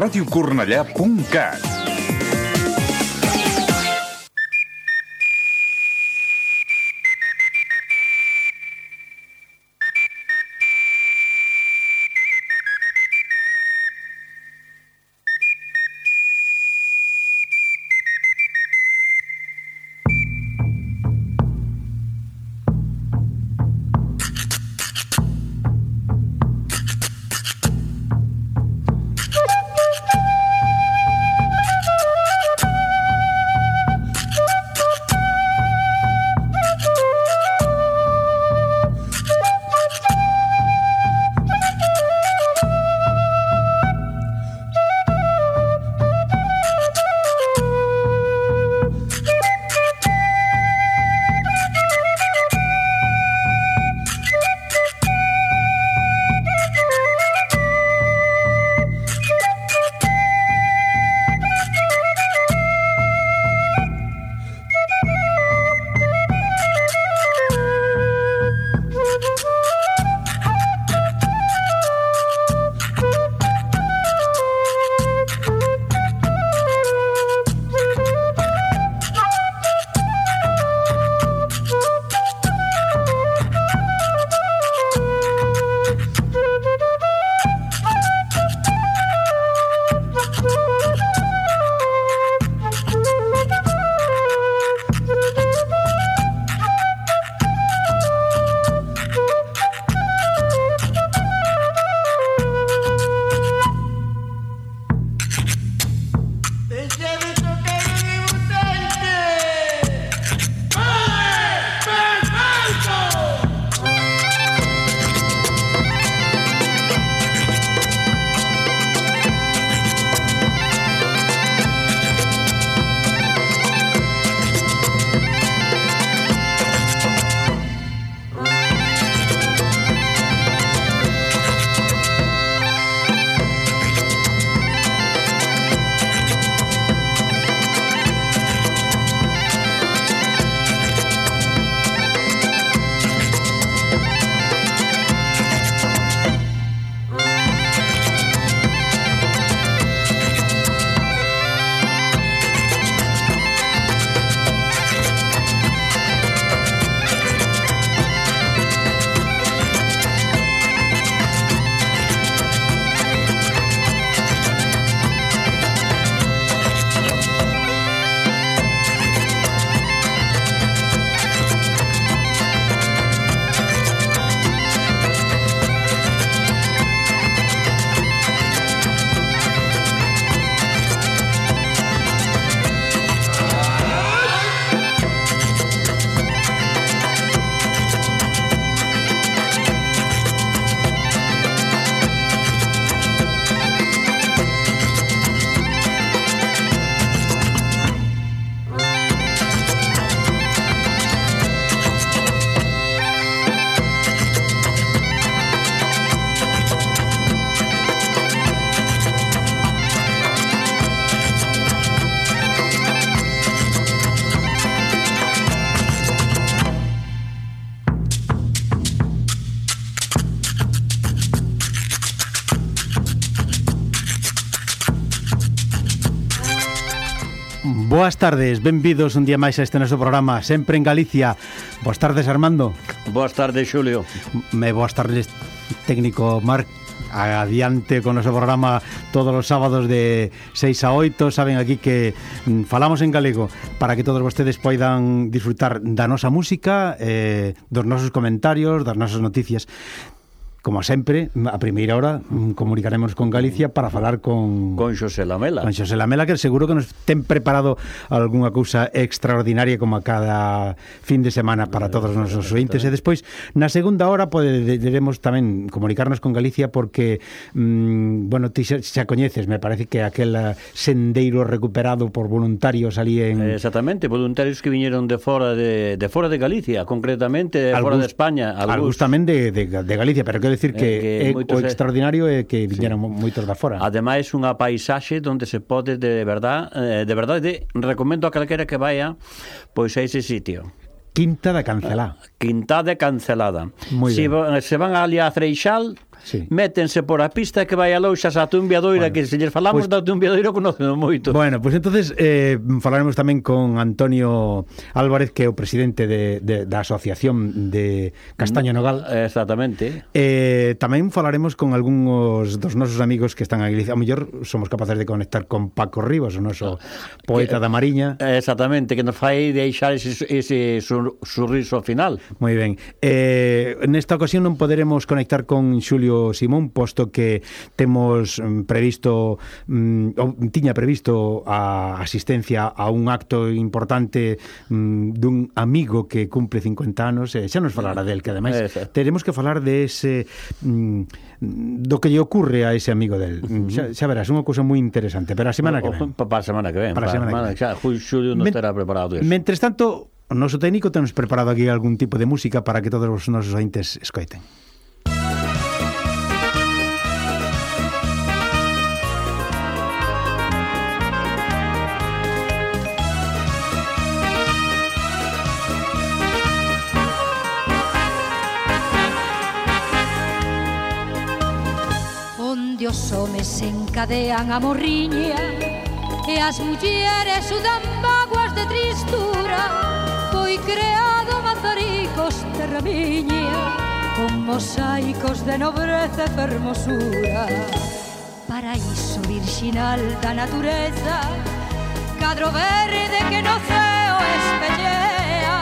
radiocornellà.cat Boas tardes, benvidos un día máis a este noso programa Sempre en Galicia. Boas tardes, Armando. Boas tardes, Xulio. Me eh, boas tardes, técnico Marc. Adiante con noso programa todos os sábados de 6 a 8 saben aquí que mm, falamos en galego para que todos vostedes poidan disfrutar da nosa música eh, dos nosos comentarios das nosas noticias. Como sempre, a primeira hora mm, comunicaremos con Galicia para falar con... Con Xosé Lamela. Con Xosé Lamela, que seguro que nos ten preparado algunha cousa extraordinaria como a cada fin de semana para todos os nosos ointes. E despois, na segunda hora, poderemos tamén comunicarnos con Galicia porque, mm, bueno, ti xa, xa coñeces, me parece que aquel sendeiro recuperado por voluntarios ali en... Exactamente, voluntarios que viñeron de fora de, de fora de Galicia, concretamente de fora de España. Algús tamén de, de, de Galicia, pero que Quero dicir que, eh, que é moitos, o extraordinario é que viñeron sí. moitos da fora. Ademais, unha paisaxe onde se pode de verdad, eh, de verdade, recomendo a calquera que vaya pois a ese sitio. Quinta da Cancelá. Quinta de Cancelada. Muy se, si, se van ali a Freixal, sí. métense por a pista que vai a Louxas a Tumbia Doira, bueno, que se lles falamos pues, da Tumbia Doira conocemos moito. Bueno, pois pues entonces eh, falaremos tamén con Antonio Álvarez, que é o presidente de, de, da Asociación de Castaño Nogal. Mm, exactamente. Eh, tamén falaremos con algúns dos nosos amigos que están aquí. A mellor somos capaces de conectar con Paco Rivas, o noso ah, poeta que, da Mariña. Exactamente, que nos fai deixar ese, ese sur, sorriso final. Moi ben. Eh, nesta ocasión non poderemos conectar con Xulio Julio Simón, posto que temos mm, previsto mm, ou, tiña previsto a asistencia a un acto importante mm, dun amigo que cumple 50 anos, e xa nos falará del que ademais teremos que falar de ese mm, do que lle ocurre a ese amigo del. Mm, xa, xa verás, unha cousa moi interesante, pero a semana que ven. Para a semana que ven. Para a semana que ven. Xa, Julio non estará preparado. Eso. Mentres tanto, o noso técnico temos preparado aquí algún tipo de música para que todos os nosos ointes escoiten. desencadean a morriña e as mulleres sudan vaguas de tristura. Foi creado Mazaricos terramiña con mosaicos de nobreza e fermosura. Paraíso virxinal da natureza cadro verde que no ceo espellea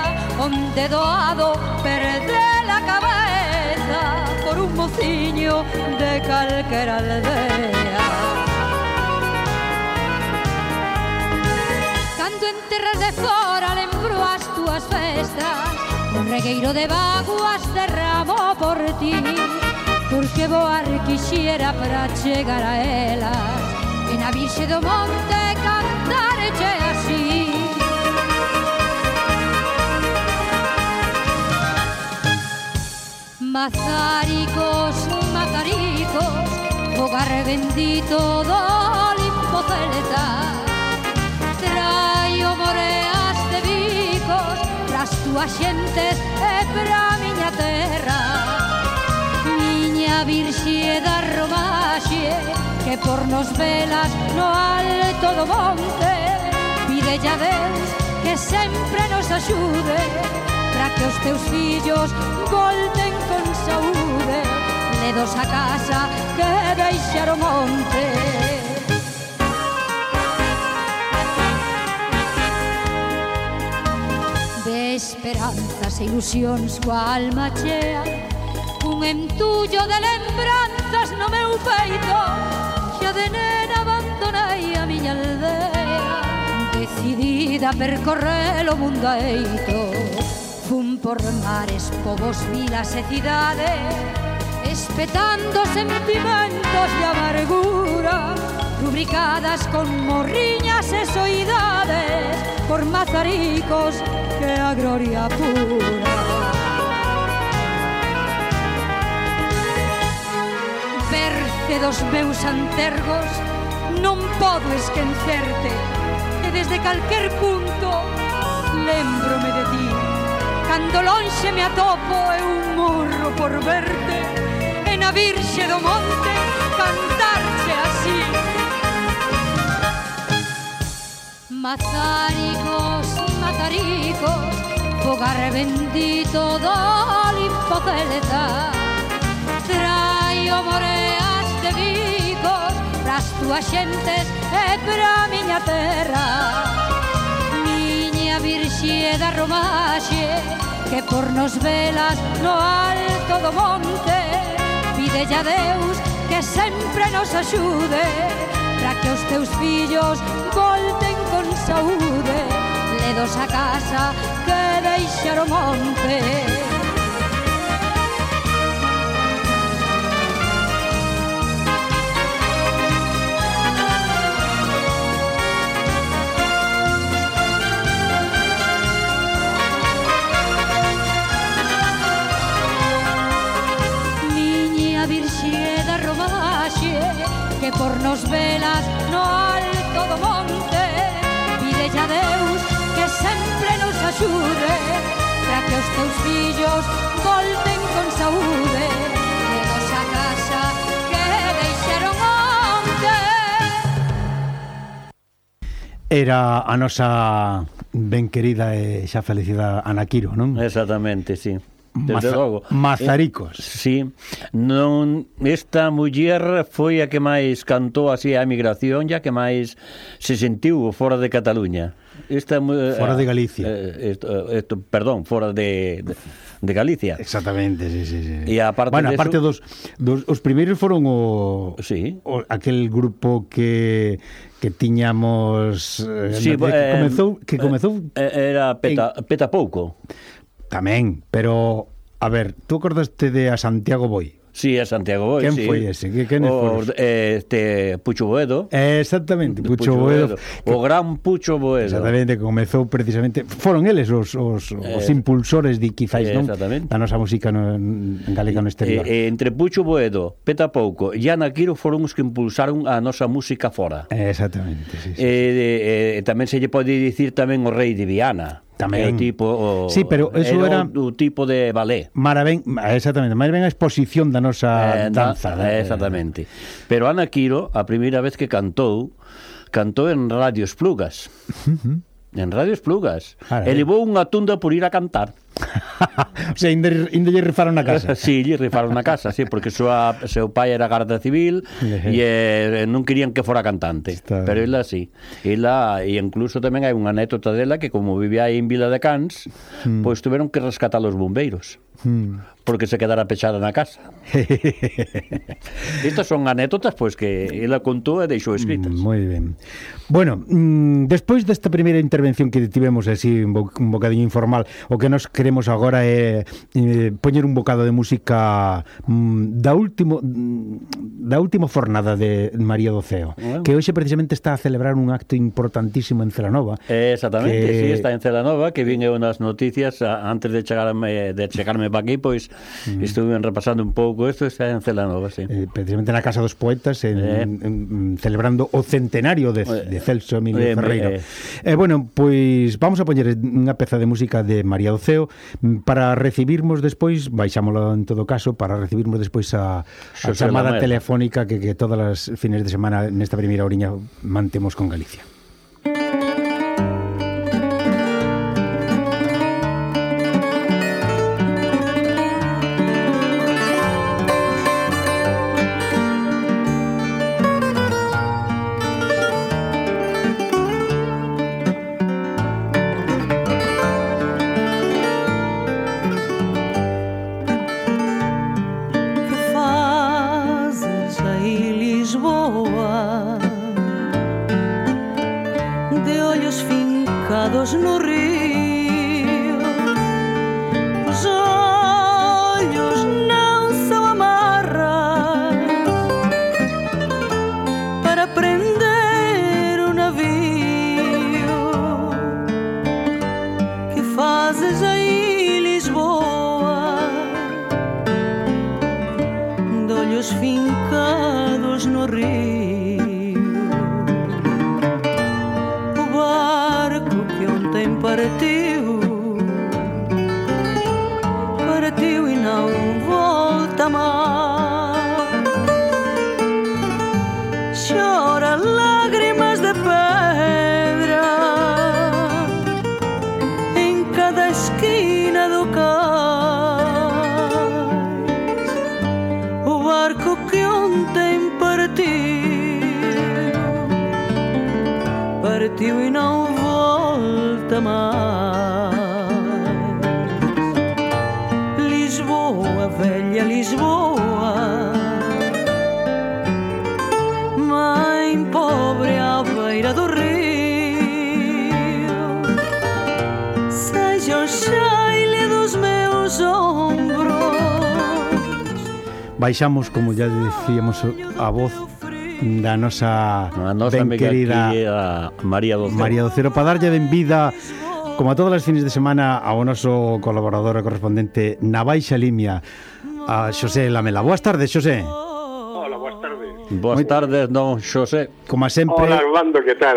onde doado perde la cabeza mociño de calquera aldea. Canto en terras de fora lembro as túas festas, un regueiro de vaguas derramo por ti, porque voar quixera para chegar a elas, e na virxe do monte cantar chea. Mazaricos, mazaricos, hogar bendito do Olimpo celta. Traio moreas de bicos, pras túas xentes e pra miña terra. Miña virxe da romaxe, que por nos velas no alto do monte. Pide ya Deus que sempre nos axude, para que os teus fillos volten saúde Ledos a casa que deixaron onte. De esperanzas e ilusións coa alma chea Un entullo de lembranzas no meu peito Xa de nena abandonei a miña aldea Decidida a percorrer o mundo eito. Fun por mares, povos, vilas e cidades Espetándose sentimentos de amargura Rubricadas con morriñas e soidades Por mazaricos que a gloria pura. Verte dos meus antergos non podo esquencerte E desde calquer punto lembrome de ti. Cando lonxe me atopo e un morro por verte E na virxe do monte cantarche así. Mazaricos, mataricos Fogar bendito do limpo celta Traio moreas de vigos Pras túas xentes e pra miña terra. Miña virxe da romaxe que por nos velas no alto do monte pide a Deus que sempre nos axude para que os teus fillos volten con saúde. Ledos a casa que deixaron monte que por nos velas no alto do monte pide a Deus que sempre nos axude para que os teus fillos volten con saúde de nosa casa que deixaron onte Era a nosa ben querida e xa felicidade Ana Quiro, non? Exactamente, sí. Desde Maza logo. Mazaricos. Eh, sí, non, esta muller foi a que máis cantou así a emigración, ya que máis se sentiu fora de Cataluña. Esta, eh, fora de Galicia. Eh, esto, esto, perdón, fora de, de, de Galicia. Exactamente, sí, sí, sí. E aparte bueno, aparte dos, dos os primeiros foron o, sí. o aquel grupo que que tiñamos eh, sí, que eh, comezou que eh, comezou eh, era peta, en... peta pouco. Tamén, pero, a ver, tú acordaste de a Santiago Boi? Sí, a Santiago Boi, Quen sí. foi ese? Que, quen o, eh este, Pucho Boedo. Eh, exactamente, Pucho, Pucho Boedo. Boedo. Que, o gran Pucho Boedo. Exactamente, que comezou precisamente... Foron eles os, os, eh, os impulsores de quizáis, eh, non? Da nosa música no, en galega no exterior. Eh, eh, entre Pucho Boedo, Peta Pouco e Ana Quiro foron os que impulsaron a nosa música fora. Eh, exactamente, sí, sí. Eh, eh, eh, tamén se lle pode dicir tamén o rei de Viana. Tamén o tipo o Sí, pero eso era, era o, o tipo de ballet. Maravén, exactamente, máis ben a exposición da nosa eh, danza, eh, exactamente. Pero Ana Quiro, a primeira vez que cantou, cantou en Radio Esplugas. Uh -huh. En Radio Esplugas. Ah, e levou unha tunda por ir a cantar o sea, ainda, ainda lle rifaron na casa. sí, lle rifaron na casa, sí, porque súa, seu pai era garda civil eh. e eh, non querían que fora cantante. Está... Pero ela sí. Ela, e incluso tamén hai unha anécdota dela que como vivía aí en Vila de Cans, mm. pois pues, que rescatar os bombeiros. Mm. Porque se quedara pechada na casa. Estas son anécdotas pois pues, que ela contou e deixou escritas. Mm, moi ben. Bueno, mm, despois desta primeira intervención que tivemos así un, bo un bocadinho informal, o que nos creemos queremos agora é, eh, poñer un bocado de música mm, da último mm, da última fornada de María do Ceo, bueno. que hoxe precisamente está a celebrar un acto importantísimo en Celanova. Eh, exactamente, que... sí, está en Celanova, que vin eu nas noticias antes de chegarme de chegarme para aquí, pois mm. estuve repasando un pouco isto, está en Celanova, sí. Eh, precisamente na Casa dos Poetas en, eh. en, en, celebrando o centenario de, eh, de Celso Emilio eh, Ferreiro. Eh, eh. eh bueno, pois vamos a poñer unha peza de música de María do Ceo Para recibirmos despois, baixámolo en todo caso, para recibirmos despois a, a chamada telefónica que, que todas as fines de semana nesta primeira oriña mantemos con Galicia. baixamos, como ya decíamos, a voz da nosa, a nosa ben querida aquí, a María Docero. María para darlle ben vida como a todas as fines de semana ao noso colaborador e correspondente na Baixa Limia a Xosé Lamela. Boas tardes, Xosé. Boas Moi... tardes, don Xosé. Como sempre... Hola, Armando, que tal?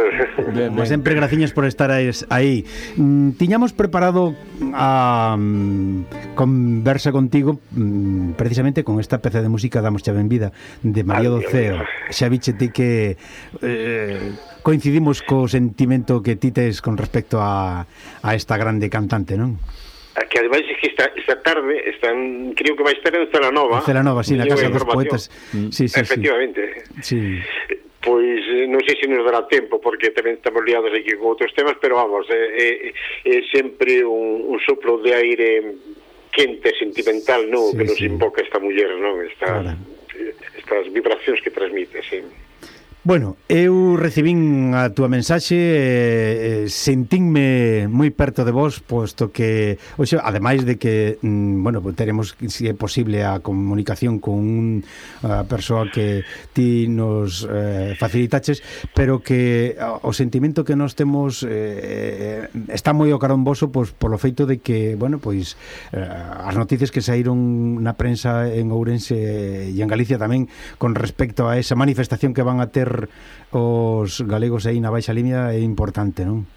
Ben, ben. Sempre, graciñas por estar aí. Mm, tiñamos preparado a mm, conversa contigo mm, precisamente con esta peza de música Damos Chave en Vida, de María Doceo. Xa biche ti que... Eh, coincidimos co sentimento que ti tes con respecto a, a esta grande cantante, non? que ademais é que esta, esta tarde están, creo que vai estar en Celanova Celanova, sí, na Casa dos Poetas mm. sí, sí, Efectivamente sí. Pois eh, non sei se nos dará tempo porque tamén estamos liados aquí con outros temas pero vamos, é, é, é sempre un, un soplo de aire quente, sentimental, non? Sí, que nos sí. invoca esta muller, non? Esta, claro. estas vibracións que transmite, sí. Bueno, eu recibín a túa mensaxe eh, eh, e sentínme moi perto de vos posto que, oxe, ademais de que mm, bueno, teremos se é posible a comunicación con un a persoa que ti nos eh, facilitaches, pero que o sentimento que nós temos eh, eh, está moi o carón voso pois, polo feito de que, bueno, pois eh, as noticias que saíron na prensa en Ourense e en Galicia tamén con respecto a esa manifestación que van a ter os galegos aí na baixa línea é importante, non?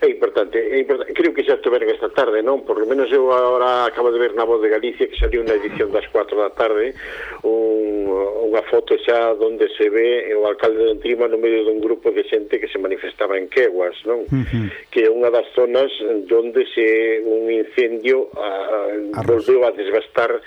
É importante, é importante, creo que xa estuveron esta tarde, non? Por lo menos eu agora acabo de ver na Voz de Galicia que saliu na edición das 4 da tarde un, unha foto xa donde se ve o alcalde de Antrima no medio dun grupo de xente que se estaba en Queguas, non? Uh -huh. Que é unha das zonas onde se un incendio a, volveu a desgastar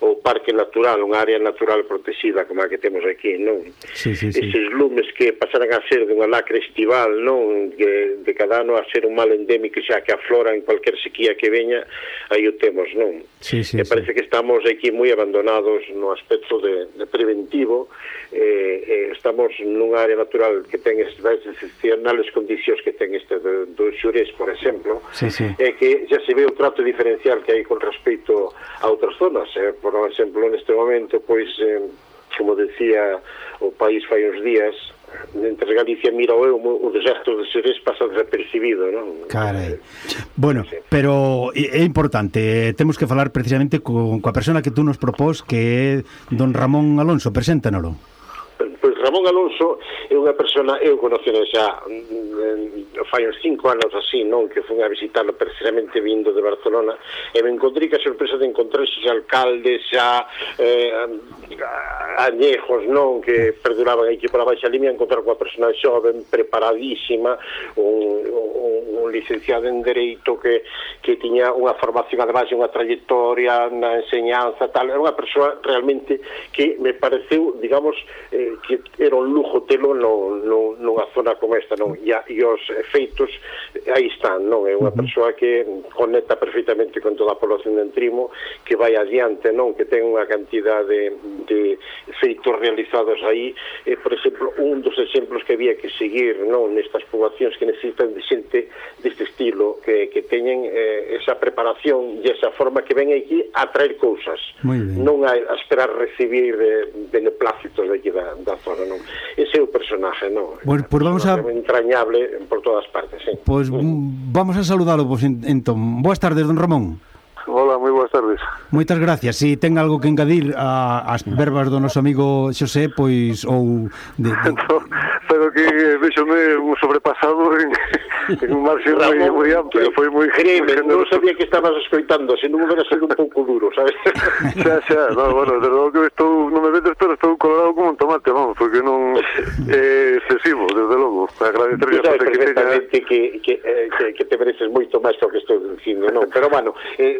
o parque natural, unha área natural protegida como a que temos aquí, non? Sí, sí, sí. Eses lumes que pasaran a ser dunha lacra estival, non? Que, de cada ano a ser un mal endémico xa que aflora en cualquier sequía que veña, aí o temos, non? Sí, sí, e parece sí. que estamos aquí moi abandonados no aspecto de, de preventivo, eh, eh, estamos nunha área natural que ten estas excepciones excepcionales condicións que ten este do, do xurés, por exemplo, sí, sí. é que xa se ve o trato diferencial que hai con respecto a outras zonas. Eh? Por exemplo, neste momento, pois, eh, como decía o país fai uns días, entre Galicia mira o, o deserto de xurés pasa desapercibido, non? Carai. Bueno, sí. pero é importante, eh, temos que falar precisamente co, coa persona que tú nos propós que é don Ramón Alonso, preséntanolo. Ramón Alonso é unha persona, eu conoceno xa mm, mm, fai uns cinco anos así, non? Que fui a visitarlo precisamente vindo de Barcelona e me encontrei que a sorpresa de encontrar xa alcaldes, xa eh, añejos, non? Que perduraban aquí pola Baixa Limia encontrar coa persona xoven, preparadísima, un, un, un licenciado en Dereito que, que tiña unha formación además unha trayectoria na enseñanza, tal, era unha persoa realmente que me pareceu, digamos, eh, que era un lujo telo no, no, nunha zona como esta non? E, a, e os efeitos aí están, non? É unha persoa que conecta perfectamente con toda a población de Entrimo que vai adiante, non? Que ten unha cantidad de, de feitos realizados aí e, por exemplo, un dos exemplos que había que seguir non nestas poboacións que necesitan de xente deste estilo que, que teñen eh, esa preparación e esa forma que ven aquí a traer cousas non a, a esperar recibir eh, beneplácitos de aquí da, da zona non. Ese é o personaje, non? Bueno, pues vamos a... Entrañable por todas partes, sí. Pois mm. vamos a saludalo, pois, entón. Boas tardes, don Ramón. Hola, moi boas tardes. Moitas gracias. Si ten algo que engadir a, as verbas do noso amigo Xosé, pois ou de, de... creo que eh, vexome un sobrepasado en, en un marxo moi, moi amplio, foi moi... Créeme, non sabía que estabas escoitando, se non hubiera sido un pouco duro, sabes? xa, xa, no, bueno, desde logo que estou, non me vendes, pero estou colorado como un tomate, vamos, porque non é eh, excesivo, desde logo, agradecerle a que teña... que, que, eh, que, que te mereces moito máis que o que estou dicindo, non? Pero, bueno, eh,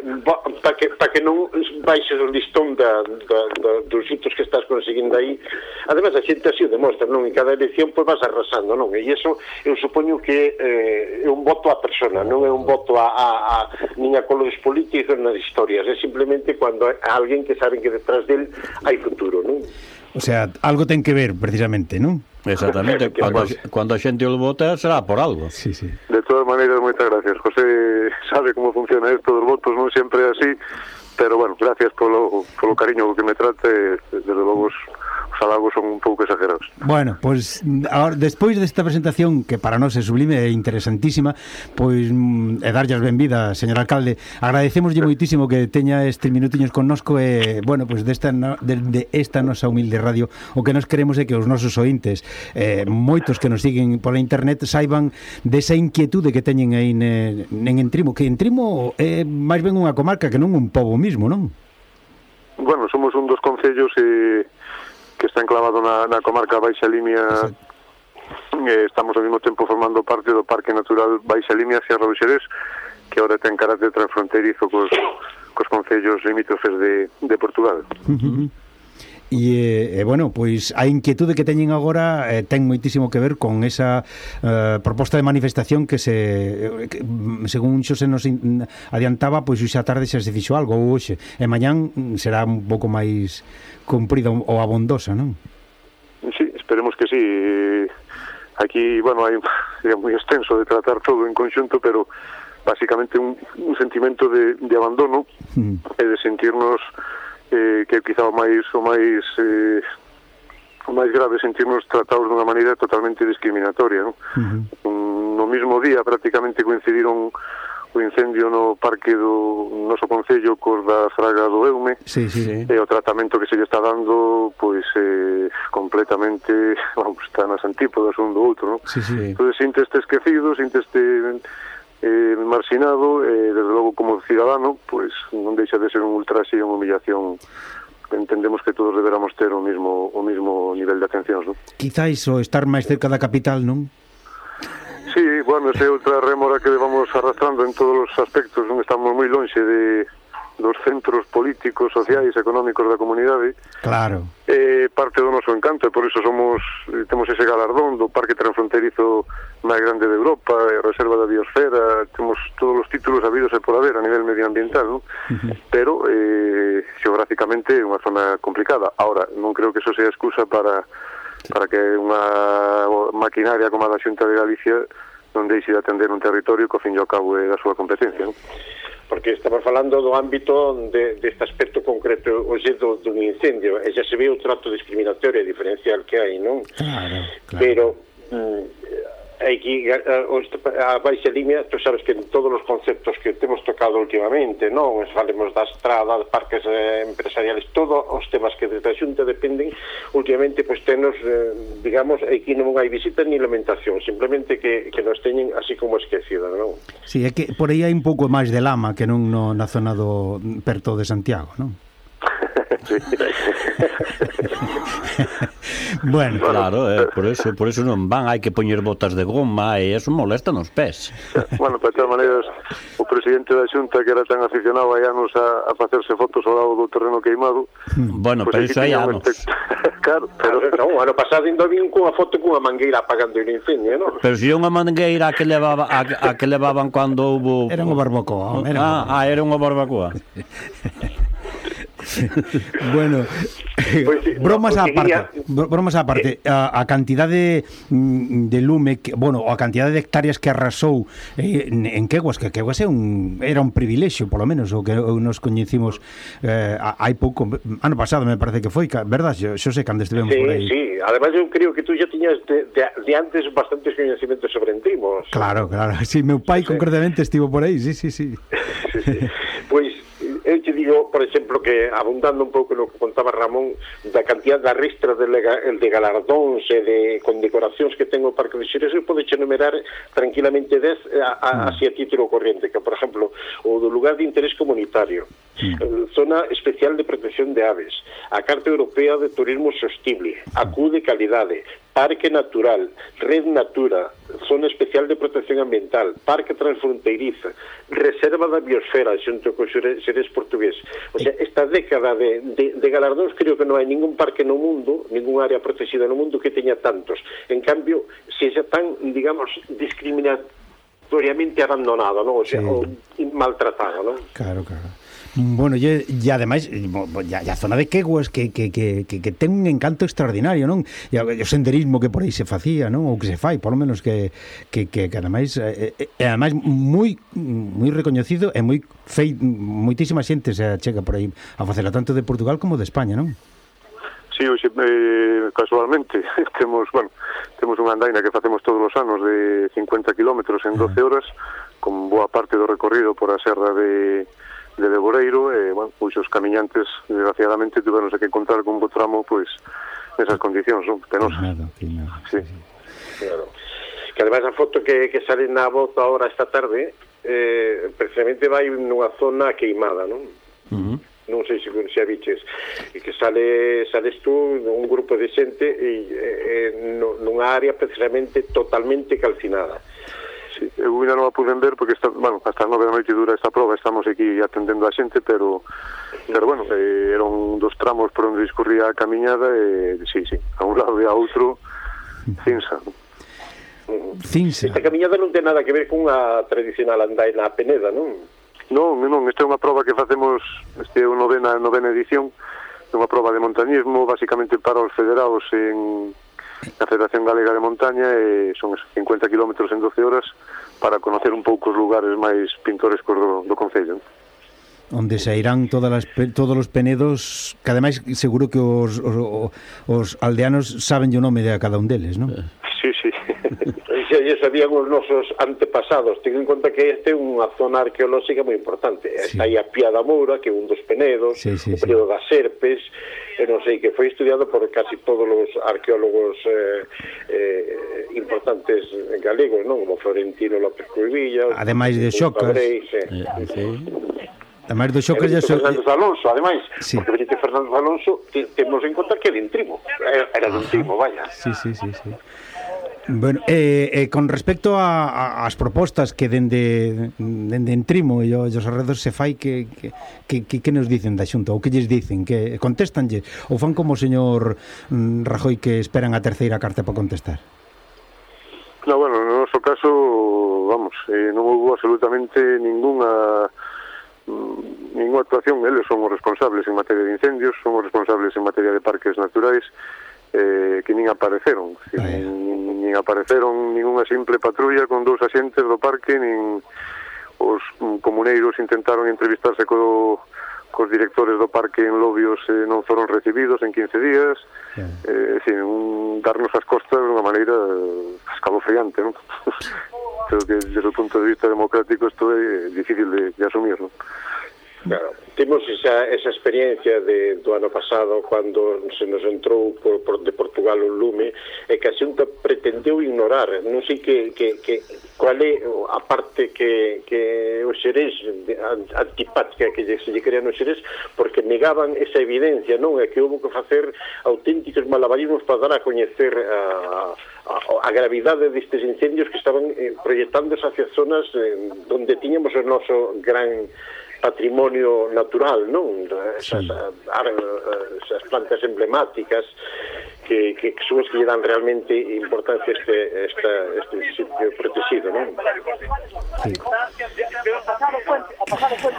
para que, pa que non baixes o listón da, da, da, dos hitos que estás conseguindo aí, además a xente así o demostra, non? En cada elección, pois, pues, vas arrasando, non? E iso eu supoño que eh, é un voto á persona, non é un voto a, a, a nin a colores políticos, nas historias, é simplemente cando alguén que saben que detrás del hai futuro, non? O sea, algo ten que ver precisamente, non? Exactamente, cando, cando a xente o vota será por algo. Sí, sí. De todas maneiras, moitas gracias. José sabe como funciona isto dos votos, non sempre así, pero bueno, gracias polo, polo cariño que me trate, desde logo Salagos son un pouco exagerados. Bueno, pois pues, ahora, despois desta presentación que para nós é sublime e interesantísima, pois mm, e darlle as benvidas, señor alcalde. Agradecemoslle sí. moitísimo que teña estes minutiños connosco e bueno, pois pues, desta de, de esta nosa humilde radio o que nos queremos é que os nosos ointes, eh, moitos que nos siguen pola internet saiban desa inquietude que teñen aí ne, en Entrimo, que Entrimo é máis ben unha comarca que non un pobo mismo, non? Bueno, somos un dos concellos e eh que está enclavado na, na comarca Baixa Limia eh, estamos ao mesmo tempo formando parte do Parque Natural Baixa Limia Sierra do Xerés que ahora ten carácter transfronterizo cos, cos concellos limítrofes de, de Portugal. Uh -huh. E, e bueno, pois a inquietude que teñen agora eh, ten moitísimo que ver con esa eh, proposta de manifestación que se eh, que, mm, según Xosé nos in, adiantaba, pois xa tarde xa se fixo algo ou hoxe. E mañán mm, será un pouco máis cumprida ou abondosa, non? Sí, esperemos que sí. Aquí, bueno, hai, é moi extenso de tratar todo en conxunto, pero basicamente un, un sentimento de, de abandono mm. e de sentirnos eh, que é quizá o máis o máis eh, o máis grave sentirnos tratados dunha maneira totalmente discriminatoria, non? Uh -huh. No mismo día prácticamente coincidiron o incendio no parque do noso concello cos da Fraga do Eume sí, sí, sí. e o tratamento que se lle está dando pois eh, completamente vamos, está nas antípodas un do outro non? Sí, sí. entón sinteste esquecido sinteste eh, marxinado, eh, desde logo como cidadano, pois pues, non deixa de ser un ultraxe e unha humillación entendemos que todos deberamos ter o mismo o mismo nivel de atencións, non? Quizáis o estar máis cerca da capital, non? Sí, bueno, esa é outra rémora que vamos arrastrando en todos os aspectos, non estamos moi lonxe de dos centros políticos, sociais, económicos da comunidade. Claro. É eh, parte do noso encanto e por iso somos eh, temos ese galardón do Parque Transfronterizo máis grande de Europa, Reserva da Biosfera, temos todos os títulos habidos e por haber a nivel medioambiental, non? Uh -huh. Pero eh, xeográficamente é unha zona complicada. Ahora, non creo que eso sea excusa para para que unha maquinaria como a da Xunta de Galicia non deixe de atender un territorio que ao fin e ao cabo é da súa competencia. Non? porque estamos falando do ámbito de, deste aspecto concreto hoxe do, do incendio, e xa se ve o trato discriminatorio e diferencial que hai, non? Claro, claro. Pero mm, aquí eh, a baixa línea, tú sabes que en todos os conceptos que temos tocado últimamente, non? Falemos da estrada, de parques eh, empresariales, todos os temas que desde a xunta dependen, últimamente, pois, tenos, eh, digamos, aquí non hai visita ni lamentación, simplemente que, que nos teñen así como esquecida, non? Si, sí, é que por aí hai un pouco máis de lama que non no, na zona do perto de Santiago, non? bueno, claro, eh, eh, por eso, por eso non van, hai que poñer botas de goma e eso molesta nos pés. bueno, para todas maneiras, o presidente da Xunta que era tan aficionado hai anos a, a facerse fotos ao lado do terreno queimado. Bueno, pues pero iso hai anos. Claro, pero no, ano pasado indo vin cunha foto cunha mangueira apagando un incendio, non? Pero si unha mangueira que levaba a, a que levaban cando hubo Era unha barbacoa, era ah, ah, era unha barbacoa. bueno, pues, bromas, no, aparte, quería... bromas aparte, eh, a, a cantidade mm, de lume, que, bueno, a cantidade de hectáreas que arrasou eh, en, en Queguas, que Queguas é un, era un privilexio, polo menos, o que nos coñecimos eh, hai pouco, ano pasado me parece que foi, verdad, Xo, Xosé, cando estivemos sí, por aí. Sí, además eu creo que tú já tiñas de, de, de antes bastantes coñecimentos sobre entimos. Claro, claro, sí, meu pai sí. concretamente estivo por aí, sí, sí, sí. sí, sí. Pois, pues, eu te digo, por exemplo, que abundando un pouco no que contaba Ramón da cantidad da ristra de, lega, de galardóns e de condecoracións que ten o Parque de Xerez, eu podes enumerar tranquilamente 10 eh, a, a, mm. hacia título corriente, que, por exemplo, o do lugar de interés comunitario, sí. zona especial de protección de aves, a Carta Europea de Turismo Sostible, a CU de Calidade, Parque Natural, Red Natura, Zona Especial de Protección Ambiental, Parque Transfronteiriza, Reserva da Biosfera xunto co Xerés Portugués. O sea, esta década de, de, de galardóns creo que non hai ningún parque no mundo, ningún área protegida no mundo que teña tantos. En cambio, se xa tan, digamos, discriminatoriamente abandonado, non? O sea, sí. o maltratado, non? Claro, claro. Bueno, e, e ademais, a zona de Queguas que, que, que, que, que ten un encanto extraordinario, non? E o senderismo que por aí se facía, non? Ou que se fai, por lo menos que, que, que, que ademais, e, e ademais moi moi recoñecido e moi fei, moitísima xente se achega por aí a facela tanto de Portugal como de España, non? Sí, hoxe eh, casualmente temos, bueno, temos unha andaina que facemos todos os anos de 50 km en 12 ah. horas con boa parte do recorrido por a serra de de Leboreiro e, bueno, pois os camiñantes, desgraciadamente, tiveronse que encontrar con un tramo, pois, nesas condicións, non? Penosas. Claro, claro. Sí. Claro. Que ademais a foto que, que sale na voz ahora esta tarde, eh, precisamente vai nunha zona queimada, non? Uh -huh non sei se se aviches, e que sale sales tú un grupo de xente e, e nunha área precisamente totalmente calcinada sí, eu ainda non a puden ver porque está, bueno, hasta as nove da noite dura esta prova, estamos aquí atendendo a xente, pero pero bueno, eh, eran dos tramos por onde discurría a camiñada e eh, sí, sí, a un lado e a outro cinza. Cinza. Esta camiñada non ten nada que ver cunha tradicional andaina a Peneda, non? Non, non, esta é unha prova que facemos, este é o novena, novena edición, é unha prova de montañismo, basicamente para os federados en na Federación Galega de Montaña e son 50 km en 12 horas para conocer un pouco os lugares máis pintorescos do, do Concello. Onde se irán todas as, todos os penedos que ademais seguro que os, os, os aldeanos saben o nome de a cada un deles, non? Sí, sí. que lle sabían os nosos antepasados. Ten en conta que este é unha zona arqueolóxica moi importante. Sí. Está aí a Pía da Moura, que é un dos penedos, sí, sí, o penedo sí. das Serpes, e non sei, que foi estudiado por casi todos os arqueólogos eh, eh, importantes galegos, non? Como Florentino López Cruivilla... Eh. Eh, eh, ademais de Xocas. Cabrei, sí. Eh, sí. Ademais do Xocas... E so... Fernández Alonso, ademais, sí. porque Benito Fernández Alonso te, temos en conta que é de intrimo. Era de intrimo, vaya. Sí, sí, sí, sí. Bueno, eh, eh, con respecto a, a, as propostas que dende, dende Entrimo e os arredos se fai que, que, que, que nos dicen da xunta? Ou que lles dicen, que contestanlle ou fan como o señor mm, Rajoy que esperan a terceira carta para contestar? No, bueno, no noso caso vamos, eh, non houve absolutamente ninguna mm, ninguna actuación, eles son os responsables en materia de incendios, son os responsables en materia de parques naturais eh, que nin apareceron nin, nin, nin apareceron ninguna simple patrulla con dous axentes do parque nin os mm, comuneiros intentaron entrevistarse co, cos directores do parque en Lobios eh, non foron recibidos en 15 días eh, sin un, darnos as costas de unha maneira escalofriante non? creo que desde o punto de vista democrático isto é difícil de, de asumir non? Claro. Temos esa, esa experiencia de, do ano pasado cando se nos entrou por, por, de Portugal o lume e que a xunta pretendeu ignorar non sei que, que, que cual é a parte que, que o xerés antipática que se lle crean no xerés porque negaban esa evidencia non é que houve que facer auténticos malabarismos para dar a coñecer a, a, a gravidade destes incendios que estaban eh, proyectándose hacia zonas eh, donde tiñamos o noso gran patrimonio natural, non? Eh, esas, eh, sí. ar, eh, esas plantas emblemáticas que, que, que son as que lle dan realmente importancia este, esta, este sitio protegido, non? Sí.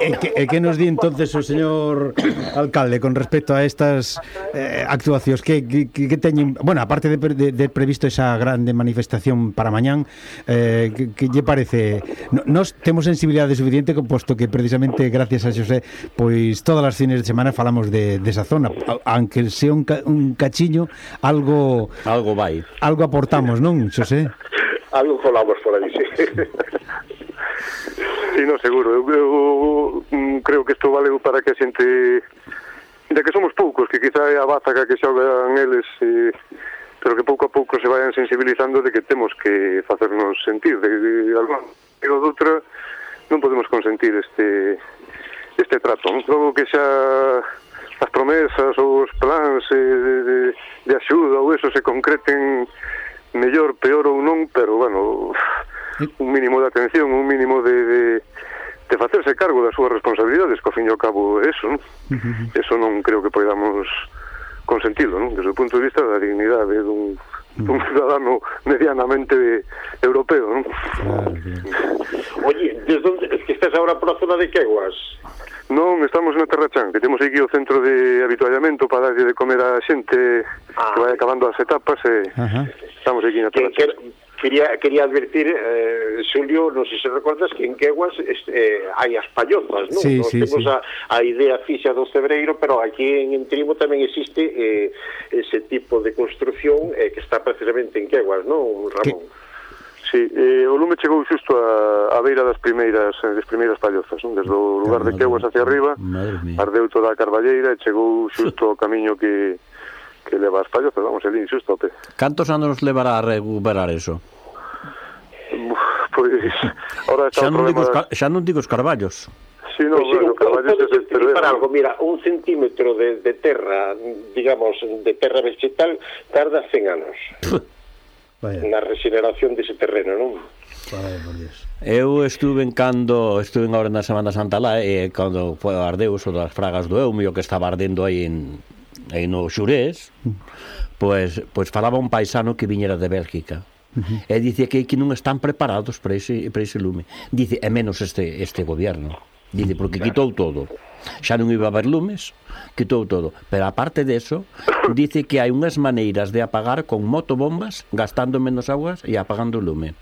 E que, e que nos di entonces o señor alcalde con respecto a estas eh, actuacións que, que, que teñen, bueno, aparte de, de, de previsto esa grande manifestación para mañán, eh, que, que lle parece no, nos temos sensibilidade suficiente posto que precisamente gracias a Xosé pois todas as fines de semana falamos de, desa esa zona, aunque sea un, ca, un cachiño algo algo vai. Algo aportamos, non, Xosé? algo colamos por aí, sí. sí, no, seguro. Eu, eu, mm, creo que isto vale para que a xente de que somos poucos, que quizá é a bazaca que xogan eles eh, pero que pouco a pouco se vayan sensibilizando de que temos que facernos sentir de, de, de algún e ou outra non podemos consentir este este trato. Logo que xa as promesas ou os plans eh, de, de, de axuda ou eso se concreten mellor, peor ou non, pero, bueno, un mínimo de atención, un mínimo de, de, de facerse cargo das súas responsabilidades, que ao fin e ao cabo é eso, non? Uh -huh. Eso non creo que podamos consentilo, non? Desde o punto de vista da dignidade dun, Mm. un ciudadano medianamente europeo, ¿no? Ah, Oye, desde onde, es que estás ahora pola zona de Queguas? Non, estamos na Terrachán, que temos aquí o centro de habituallamento para darlle de comer a xente ah. que vai acabando as etapas e eh, Ajá. estamos aquí na Terrachán. Que, que, quería, quería advertir, eh, Xulio, non sei se recordas que en Queguas este, eh, hai as pallozas, non? Sí, Nos sí, temos sí. A, a idea fixa do cebreiro, pero aquí en Entrimo tamén existe eh, ese tipo de construción eh, que está precisamente en Queguas, non, Ramón? Que... Sí, eh, o lume chegou xusto a, a beira das primeiras eh, das primeiras pallozas, non? desde o lugar de Queguas hacia arriba, ardeu toda a carballeira e chegou xusto o camiño que que leva as pallozas, vamos, el insusto. Cantos anos levará a recuperar eso? pois ora está xa non, digo, da... xa non digo os carballos. Sí, no, pois, bueno, carballos é perder. Para algo, mira, un centímetro de, de terra, digamos, de terra vegetal, tarda 100 anos. Vaya. na regeneración dese terreno, non? Eu estuve en cando estuve agora na Semana Santa lá e cando foi ardeu o das fragas do Eumio que estaba ardendo aí en aí no Xurés, pois pois falaba un paisano que viñera de Bélgica -huh. E dice que que non están preparados para ese, para ese lume. Dice, é menos este, este goberno. Dice, porque claro. quitou todo. Xa non iba a haber lumes, quitou todo. Pero aparte de eso, dice que hai unhas maneiras de apagar con motobombas, gastando menos aguas e apagando o lume,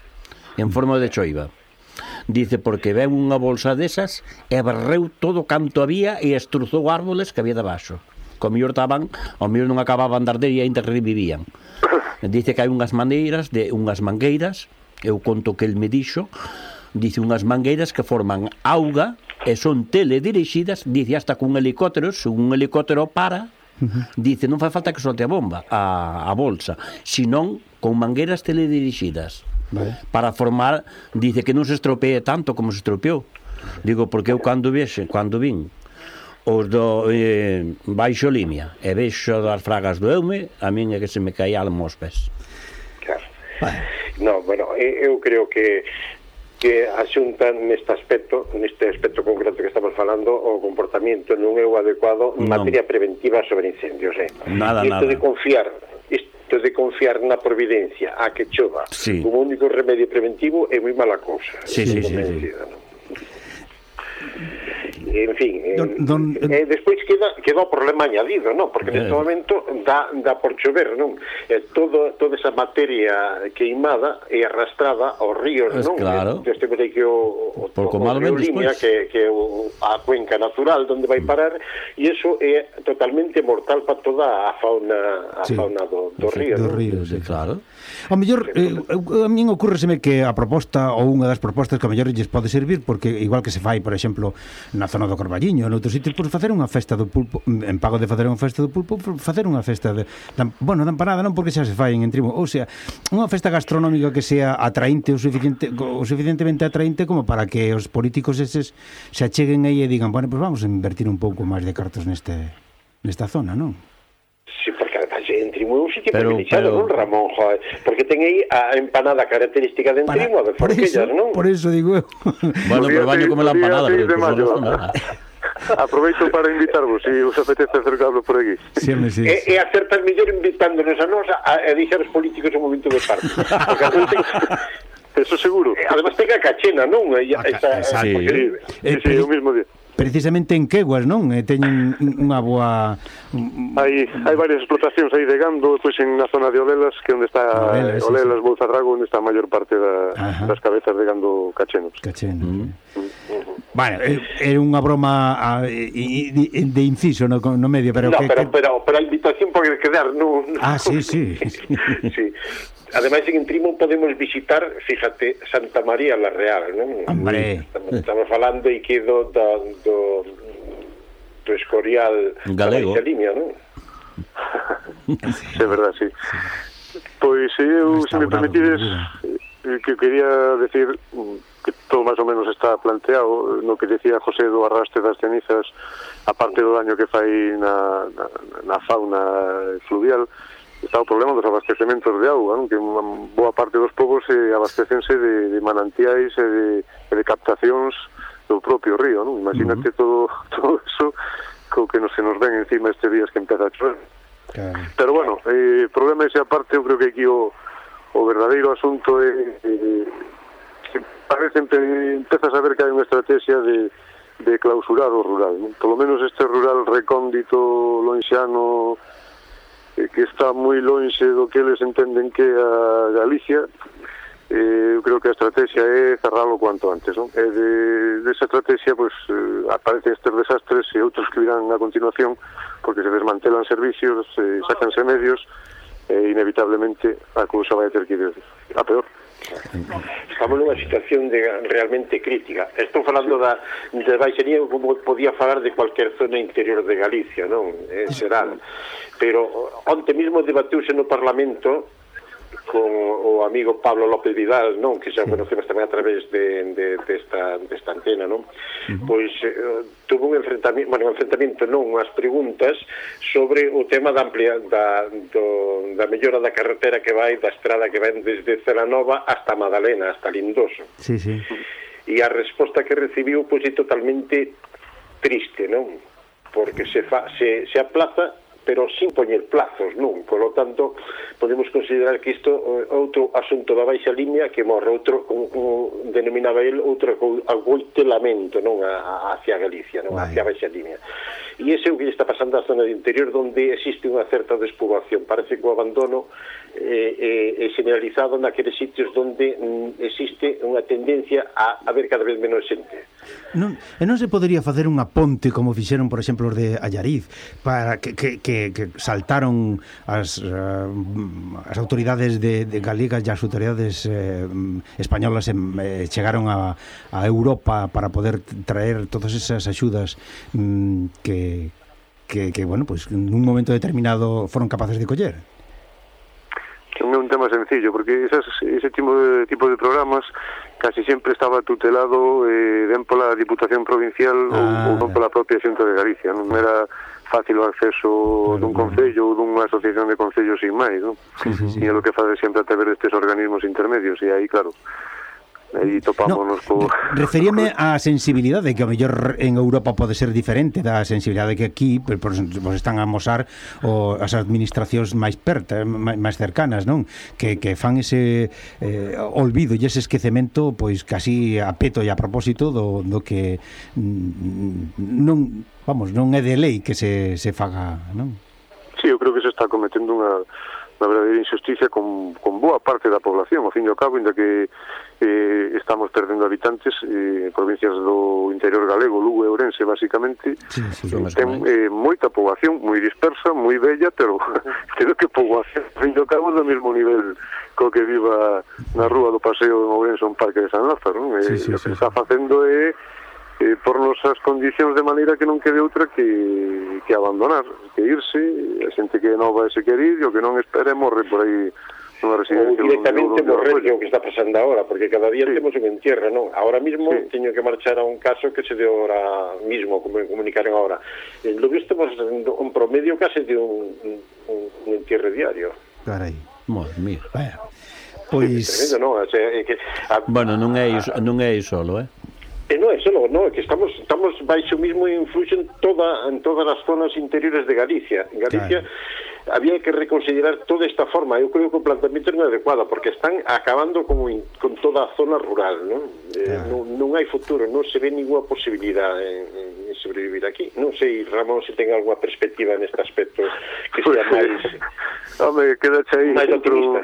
en forma de choiva. Dice, porque ven unha bolsa desas e barreu todo canto había e estruzou árboles que había debaixo. Co mellor estaban, ao mellor non acababan de arder e ainda revivían. Dice que hai unhas maneiras de unhas mangueiras, eu conto que el me dixo, dice unhas mangueiras que forman auga e son teledirixidas, dice hasta cun helicóptero, se un helicóptero para, dice non fai falta que solte a bomba, a, a bolsa, senón con mangueiras teledirixidas. Vale. Para formar, dice que non se estropee tanto como se estropeou. Digo, porque eu cando vexe, cando vin os do eh, baixo Limia e vexo das fragas do Eume, a min é que se me caía almo aos pés. Claro. Vale. No, bueno, eu creo que que a xunta neste aspecto, neste aspecto concreto que estamos falando, o comportamento non é o adecuado en non. materia preventiva sobre incendios, eh. Nada, isto nada. de confiar, isto de confiar na providencia a que chova sí. como único remedio preventivo é moi mala cousa. Sí, sí, sí, sí. Sí. ¿no? En fin, eh, don, don, eh, despois queda queda o problema añadido, non? Porque neste eh. momento dá, dá por chover, non? Eh, todo, toda esa materia queimada é arrastrada aos ríos, pues non? Claro. Eh, temos aí que o, o, por o, o río Limia, que, que o, a cuenca natural onde vai mm. parar, e iso é totalmente mortal para toda a fauna, a sí. fauna do, do río, do río, sí, claro. A mellor eh, eh, a min ocurreseme que a proposta ou unha das propostas que a mellor lles pode servir porque igual que se fai, por exemplo, na zona do Carballiño, en outros sitios, por facer unha festa do pulpo, en pago de facer unha festa do pulpo, facer unha festa de, da, bueno, da empanada non porque xa se fai en tribo, ou sea, unha festa gastronómica que sea atraente o suficiente o suficientemente atraente como para que os políticos eses se acheguen aí e digan, bueno, pues vamos a invertir un pouco máis de cartos neste nesta zona, non? Sí, por en Trimú é un sitio pero, privilegiado, pero... non, Ramón? Joder, porque ten aí a empanada característica de Trimú, a de forquillas, non? Por eso digo eu. bueno, pero baño como la empanada. Día, pero, Aproveito para invitarvos, se os apetece acercarlo por aquí. Sí, sí, sí. E, e acertas mellor invitándonos a nos a, a deixar os políticos un momento de parte. Porque a gente... Eso seguro. Eh, Además ten a cachena, non? A, esa, sí. Porque, eh, sí, sí, sí, sí, sí, sí, sí, sí, sí, sí, precisamente en Queguas, non? E teñen unha boa... Hai, hai varias explotacións aí de gando, pois en na zona de Olelas, que onde está Olelas, Olelas sí, sí. Bouzarrago, onde está a maior parte da, Ajá. das cabezas de gando cachenos. Cachenos. Mm. Mm. Bueno, eh, era unha broma a, ah, de inciso no, no medio, pero... No, que, pero, que... pero, pero a invitación pode quedar... non... Ah, sí. sí. sí. Ademais, en Trimo podemos visitar, fíjate, Santa María la Real, non? Hombre. Estamos falando e que do, do, do, do escorial Galego. da línea, non? é verdad, sí. Pois eh, eu, se me permitides, eh, que quería decir mm, que todo máis ou menos está planteado eh, no que decía José do arrastre das cenizas aparte do daño que fai na, na, na fauna fluvial está o problema dos abastecementos de auga, non? que unha boa parte dos povos eh, abastecense de, de manantiais e de, e de captacións do propio río, non? Imagínate uh -huh. todo, todo eso co que nos, se nos ven encima estes días que empeza a chover. Claro. Pero bueno, eh, problema ese aparte, eu creo que aquí o, o verdadeiro asunto é eh, que parece empe, empezas a ver que hai unha estrategia de, de clausurar o rural, non? Polo menos este rural recóndito, lonxano, que está moi lonxe do que eles entenden que a Galicia eh, eu creo que a estrategia é cerralo cuanto antes non? e de, de esa estrategia pues, eh, aparecen estes desastres e outros que virán a continuación porque se desmantelan servicios, eh, sacanse medios e inevitablemente a cousa vai ter que ir a peor Estamos nunha situación de, realmente crítica. Estou falando da, de Baixería como podía falar de cualquier zona interior de Galicia, non? En xeral. Pero onte mesmo debateuse no Parlamento con o amigo Pablo López Vidal, non, que xa conocemos tamén a través de, de, desta, de desta antena, non? Uh -huh. Pois eh, tuvo un enfrentamento, bueno, un enfrentamento non, unhas preguntas sobre o tema da amplia da, do, da mellora da carretera que vai, da estrada que vai desde Celanova hasta Madalena, hasta Lindoso. Sí, sí. E a resposta que recibiu pois é totalmente triste, non? Porque se, fa, se, se aplaza pero sin poñer plazos, non? Por lo tanto, podemos considerar que isto eh, outro asunto da baixa línea que morre outro, como, como denominaba el, outro agoitelamento, non? A, hacia Galicia, non? Hacia a baixa línea. E ese é o que está pasando na zona de interior onde existe unha certa despoblación. Parece que o abandono eh, eh, generalizado naqueles sitios onde mm, existe unha tendencia a haber cada vez menos xente. Non, e non se podería facer unha ponte como fixeron, por exemplo, os de Allariz, para que, que, que que, que saltaron as, uh, as autoridades de, de galegas e as autoridades eh, españolas en, eh, chegaron a, a Europa para poder traer todas esas axudas mm, que, que, que bueno, pues nun momento determinado foron capaces de coller. Non é un tema sencillo, porque esas, ese tipo de, tipo de programas casi sempre estaba tutelado eh, ben pola Diputación Provincial ah, ou, ou ah. non pola propia Xunta de Galicia. Non era fácil o acceso claro, dun concello ou dunha asociación de concellos sin máis, non? Sí, sí, sí. E é o que fade sempre a través estes organismos intermedios, e aí, claro, aí topámonos no, co... Referíame á sensibilidade que o mellor en Europa pode ser diferente da sensibilidade que aquí pois, pues, están a mosar o, as administracións máis perto, máis cercanas, non? Que, que fan ese eh, olvido e ese esquecemento pois casi a peto e a propósito do, do que mm, non vamos, non é de lei que se, se faga, non? Sí, eu creo que se está cometendo unha unha verdadeira injusticia con, con boa parte da población, ao fin e ao cabo, inda que eh, estamos perdendo habitantes eh, en provincias do interior galego, Lugo e Ourense, basicamente, sí, sí, ten eh, moita poboación, moi dispersa, moi bella, pero creo que poboación, ao fin e ao cabo, do mesmo nivel co que viva na rúa do Paseo en Ourense, un parque de San Lázaro, non? Eh, sí, sí, o que sí, está facendo é... Eh, eh, por nosas condicións de maneira que non quede outra que, que abandonar, que irse, a xente que non vai se querir e o que non espere morre por aí nunha residencia. Ou directamente morrer o que está pasando agora, porque cada día sí. temos un entierro, non? Ahora mismo sí. teño que marchar a un caso que se deu ahora mismo, como me comunicaron ahora. En lo que estamos un promedio case de un, un, un entierro diario. Carai, madre mía, vaya. Pois... Tremendo, non? O sea, é que, a, bueno, non é iso, ah, non é iso, eh? E non é só, non, é que estamos estamos baixo mismo influxo en toda en todas as zonas interiores de Galicia. En Galicia claro. había que reconsiderar toda esta forma. Eu creo que o planteamento non é adecuado porque están acabando con, con toda a zona rural, non? Eh, claro. Eh, non, non hai futuro, non se ve ninguna posibilidade en, en sobrevivir aquí. Non sei, Ramón, se ten algunha perspectiva neste aspecto que sea máis... Home, quedaxe aí máis outro...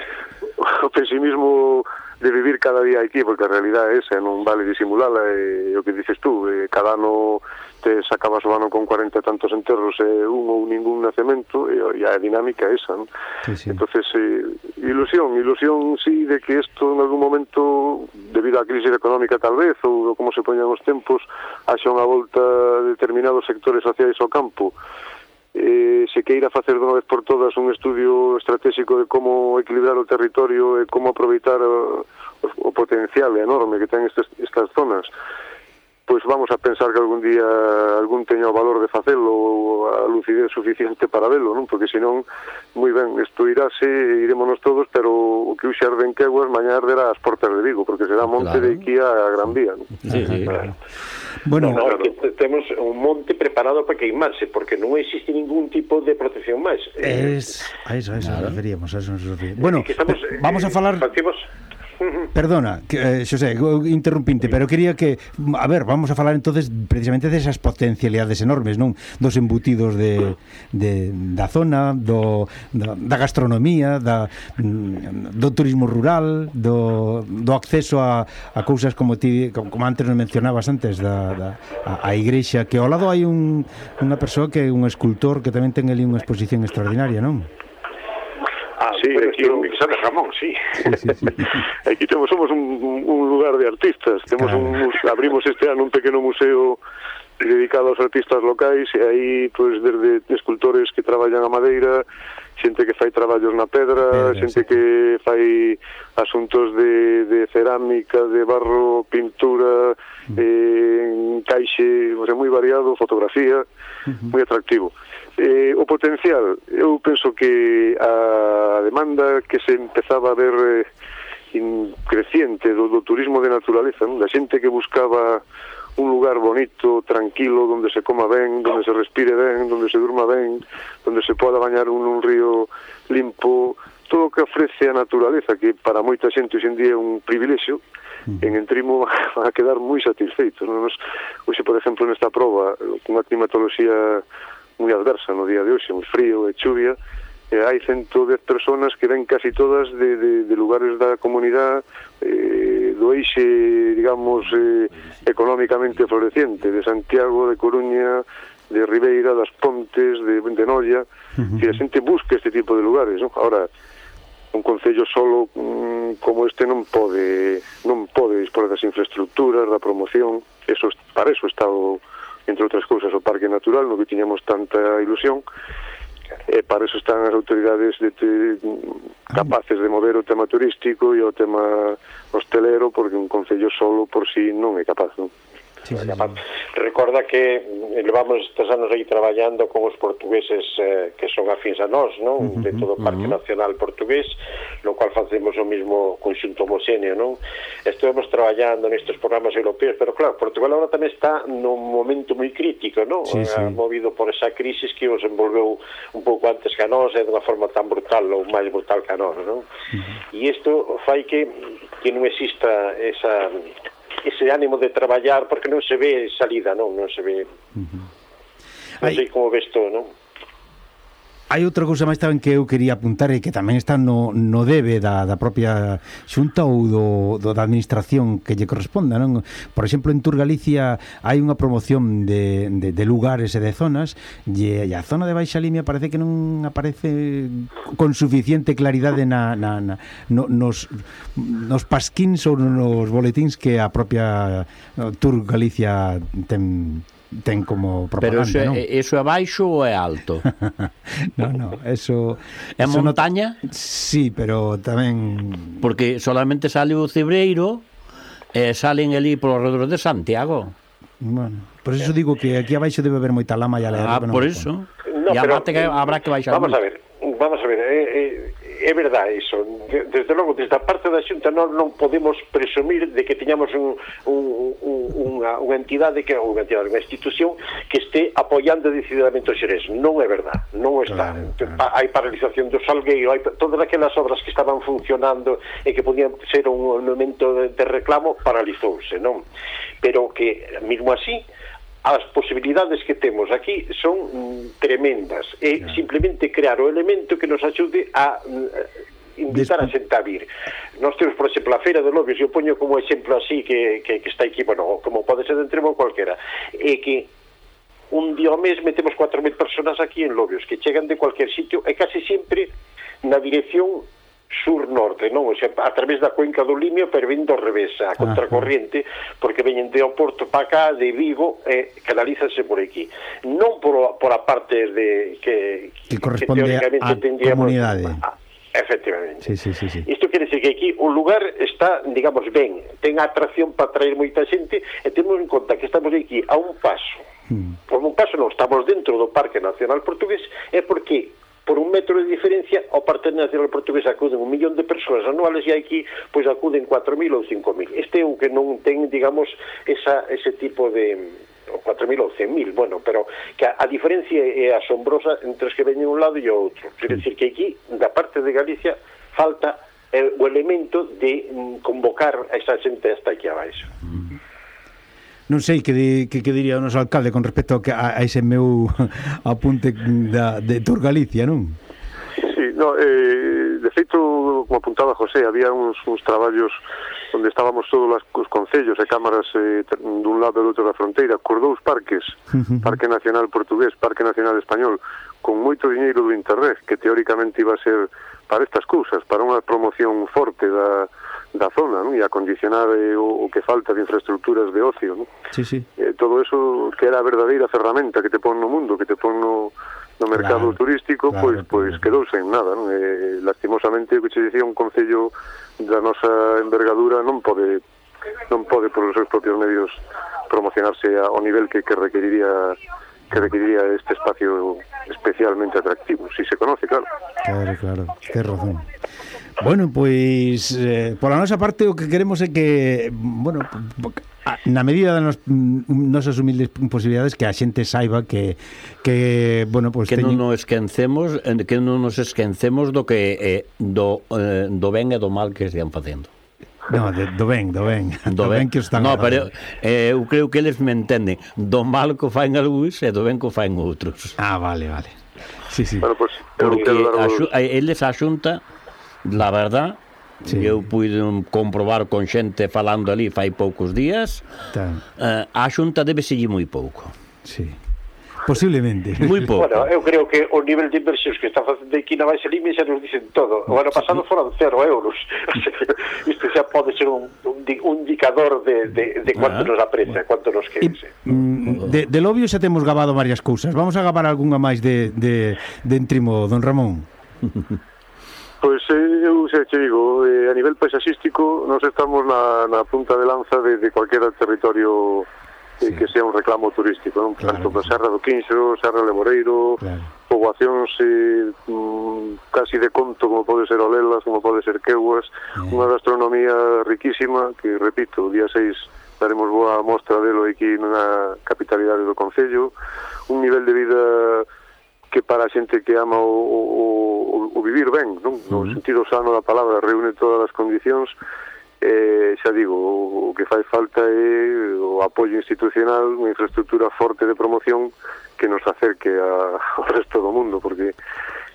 o pesimismo de vivir cada día aquí, porque a realidade é esa, eh, non vale disimulala, e, eh, o que dices tú, e, cada ano te sacabas o ano con 40 e tantos enterros e un ou ningún nacemento, e, e a dinámica é esa, non? Sí, sí. Entonces, e, ilusión, ilusión sí de que isto en algún momento, debido á crise económica tal vez, ou como se poñan os tempos, haxa unha volta de determinados sectores sociais ao campo, eh, se queira facer dunha vez por todas un estudio estratégico de como equilibrar o territorio e como aproveitar eh, o, o potencial enorme que ten estas, estas zonas pois vamos a pensar que algún día algún teña o valor de facelo ou a lucidez suficiente para velo, non? Porque senón, moi ben, isto iráse, irémonos todos, pero o que uxe arde en Queguas mañá arderá as portas de Vigo, porque será monte claro. de Iquía a Gran Vía, non? Sí, sí, claro. Bueno, no, claro. que temos un monte preparado para queimarse, porque non existe ningún tipo de protección máis. Es, a eso, a eso claro. referíamos, a eso nos referíamos. Bueno, estamos, vamos a eh, falar... Facimos, Perdona, que, eh, Xosé, interrumpinte, pero quería que, a ver, vamos a falar entonces precisamente desas potencialidades enormes, non? Dos embutidos de, de da zona, do, da, da gastronomía, da, mm, do turismo rural, do, do acceso a, a cousas como ti, como antes nos mencionabas antes, da, da a, a igrexa, que ao lado hai un, unha persoa que é un escultor que tamén ten ali unha exposición extraordinaria, non? Sí, bueno, aquí un... Sara Ramón, sí. sí, sí, sí. aquí temos, somos un, un lugar de artistas. Temos claro. un, abrimos este ano un pequeno museo dedicado aos artistas locais e aí, pois, pues, desde escultores que traballan a madeira, xente que fai traballos na pedra, pedra xente sí. que fai asuntos de, de cerámica, de barro, pintura, uh -huh. eh, caixe, o sea, moi variado, fotografía, uh -huh. moi atractivo. Eh, o potencial, eu penso que a demanda que se empezaba a ver eh, in, creciente do, do turismo de naturaleza, non? da xente que buscaba un lugar bonito, tranquilo, donde se coma ben, donde se respire ben, donde se durma ben, donde se poda bañar un, un río limpo, todo o que ofrece a naturaleza, que para moita xente hoxendía é un privilexio, mm. en Entrimo van a quedar moi satisfeitos. Non? Nos, hoxe, por exemplo, nesta prova, cunha climatoloxía moi adversa no día de hoxe, moi frío e chuvia, e hai 110 personas que ven casi todas de, de, de lugares da comunidade eh, do eixe, digamos, eh, económicamente floreciente de Santiago, de Coruña, de Ribeira, das Pontes, de, de Noia, uh -huh. que a xente busca este tipo de lugares, non? Ahora, un concello solo mmm, como este non pode non pode dispor das infraestructuras, da promoción, eso para eso está o, entre outras cousas o parque natural no que tiñamos tanta ilusión E para eso están as autoridades de te, ah. capaces de mover o tema turístico e o tema hostelero, porque un concello solo por si sí non é capaz, non? Sí, sí, capaz. Sí. Recorda que eh, levamos estes anos aí traballando con os portugueses eh, que son afins a nós, non? Uh -huh, de todo o Parque uh -huh. Nacional Portugués, no cual facemos o mismo conxunto homoxéneo, non? Estuvemos traballando nestes programas europeos, pero claro, Portugal agora tamén está nun momento moi crítico, non? Sí, eh, sí. Movido por esa crisis que os envolveu un pouco antes que a nós e dunha forma tan brutal ou máis brutal que a nós, non? Uh -huh. E isto fai que que non exista esa ese ánimo de traballar porque non se ve salida, non, non se ve. Uh -huh. Non sei como ves tú, non? Hai outra cousa máis tamén que eu quería apuntar e que tamén está no, no debe da, da propia xunta ou do, do, da administración que lle corresponda, non? Por exemplo, en Tur Galicia hai unha promoción de, de, de lugares e de zonas e, e a zona de Baixa Limia parece que non aparece con suficiente claridade na, na, na no, nos, nos pasquins ou nos boletins que a propia eh, Tur Galicia ten ten como propaganda, Pero iso, non? iso é baixo ou é alto? non, non, eso... É eso montaña? No... Sí, pero tamén... Porque solamente sale o Cebreiro e eh, salen ali polo redor de Santiago. Bueno, por eso digo que aquí abaixo debe haber moita lama e alegre. Ah, por eso. No, y pero, que habrá que baixar. Vamos a ver, vamos a ver, é, é verdade iso. Desde logo, desde a parte da Xunta non, non podemos presumir de que teñamos un, un, un, unha, unha entidade que unha entidade, unha institución que este apoiando decididamente o Xerés. Non é verdade, non está. Claro, claro. Hai paralización do Salgueiro, hai todas aquelas obras que estaban funcionando e que podían ser un momento de, de reclamo paralizouse, non? Pero que, mesmo así, as posibilidades que temos aquí son mm, tremendas e yeah. simplemente crear o elemento que nos axude a mm, invitar a xente a vir. Nós temos, por exemplo, a Feira de Lobios, eu poño como exemplo así que, que, que está aquí, bueno, como pode ser de entremo cualquera, é que un día ao mes metemos 4.000 personas aquí en Lobios, que chegan de cualquier sitio e case sempre na dirección sur-norte, non? O sea, a través da cuenca do Limio, pero vindo ao revés, a ah. contracorriente, porque veñen de Oporto para cá, de Vigo, e eh, canalízase por aquí. Non por, por a parte de que, que corresponde que a comunidade. A, Efectivamente. Sí, sí, sí, sí. Isto quere dizer que aquí o lugar está, digamos, ben, ten atracción para atraer moita xente e temos en conta que estamos aquí a un paso. Hmm. Por un paso non, estamos dentro do Parque Nacional Portugués é porque por un metro de diferencia ao Parque Nacional Portugués acuden un millón de persoas anuales e aquí pois acuden 4.000 ou 5.000. Este é o que non ten, digamos, esa, ese tipo de, 4.000 ou 100.000, bueno, pero que a, a diferencia é asombrosa entre os que veñen un lado e o outro. Quer decir que aquí, da parte de Galicia, falta eh, o elemento de mm, convocar a esa xente hasta aquí abaixo. Mm -hmm non sei que, di, que, que diría o noso alcalde con respecto a, a ese meu apunte da, de Tur Galicia, non? Sí, no, eh, de feito, como apuntaba José, había uns, uns traballos onde estábamos todos las, os concellos e cámaras eh, dun lado e do outro da fronteira, cos dous parques, uh -huh. Parque Nacional Portugués, Parque Nacional Español, con moito diñeiro do Interreg, que teóricamente iba a ser para estas cousas, para unha promoción forte da, da zona, non? E acondicionar eh, o, o que falta de infraestructuras de ocio, non? Sí, sí. Eh, todo eso que era a verdadeira ferramenta que te pon no mundo, que te pon no, no mercado claro, turístico, claro, pois pois claro. quedouse nada, non? Eh, lastimosamente, o que che dicía un concello da nosa envergadura non pode non pode por os seus propios medios promocionarse ao nivel que, que requeriría que requeriría este espacio especialmente atractivo, si se conoce, claro. Claro, claro, tens razón. Bueno, pois eh, pola nosa parte o que queremos é que, bueno, na medida das nos, nosas humildes posibilidades que a xente saiba que que, bueno, pois que teñen... non nos esquencemos, eh, que non nos esquencemos do que eh, do eh, do ben e do mal que están facendo. No, de, do ben, do ben. Do, do ben. que están No, pero eh, eu creo que eles me entenden. Do mal que faen algúns e do ben que faen outros. Ah, vale, vale. Sí, sí. Bueno, pues, Porque a, a, eles a xunta la verdad, Sí. Eu puido comprobar con xente falando ali fai poucos días. Tá. Eh, a Xunta debe seguir moi pouco. Sí. Posiblemente. Moi pouco. Bueno, eu creo que o nivel de inversións que está facendo aquí na Baixa Limia xa nos dicen todo. O ano pasado foron cero euros. Isto xa pode ser un, un, un indicador de, de, de cuánto ah, nos apresa, bueno. cuánto nos querese. Mm, de, de lobio xa temos gabado varias cousas. Vamos a gabar algunha máis de, de, de entrimo, don Ramón. Pois eu xa che digo, eh, a nivel paisaxístico nos estamos na, na punta de lanza de, de cualquiera territorio eh, sí. que sea un reclamo turístico, non? Claro, Tanto claro. Serra do Quinxo, Serra de Moreiro, claro. poboacións eh, mm, casi de conto, como pode ser Olelas, como pode ser Queuas, yeah. unha gastronomía riquísima que, repito, o día 6 daremos boa mostra delo aquí na capitalidade do Concello, un nivel de vida que para a xente que ama o, o, o vivir ben, non? no sentido sano da palabra, reúne todas as condicións, eh, xa digo, o, o que fai falta é o apoio institucional, unha infraestructura forte de promoción que nos acerque a, ao resto do mundo, porque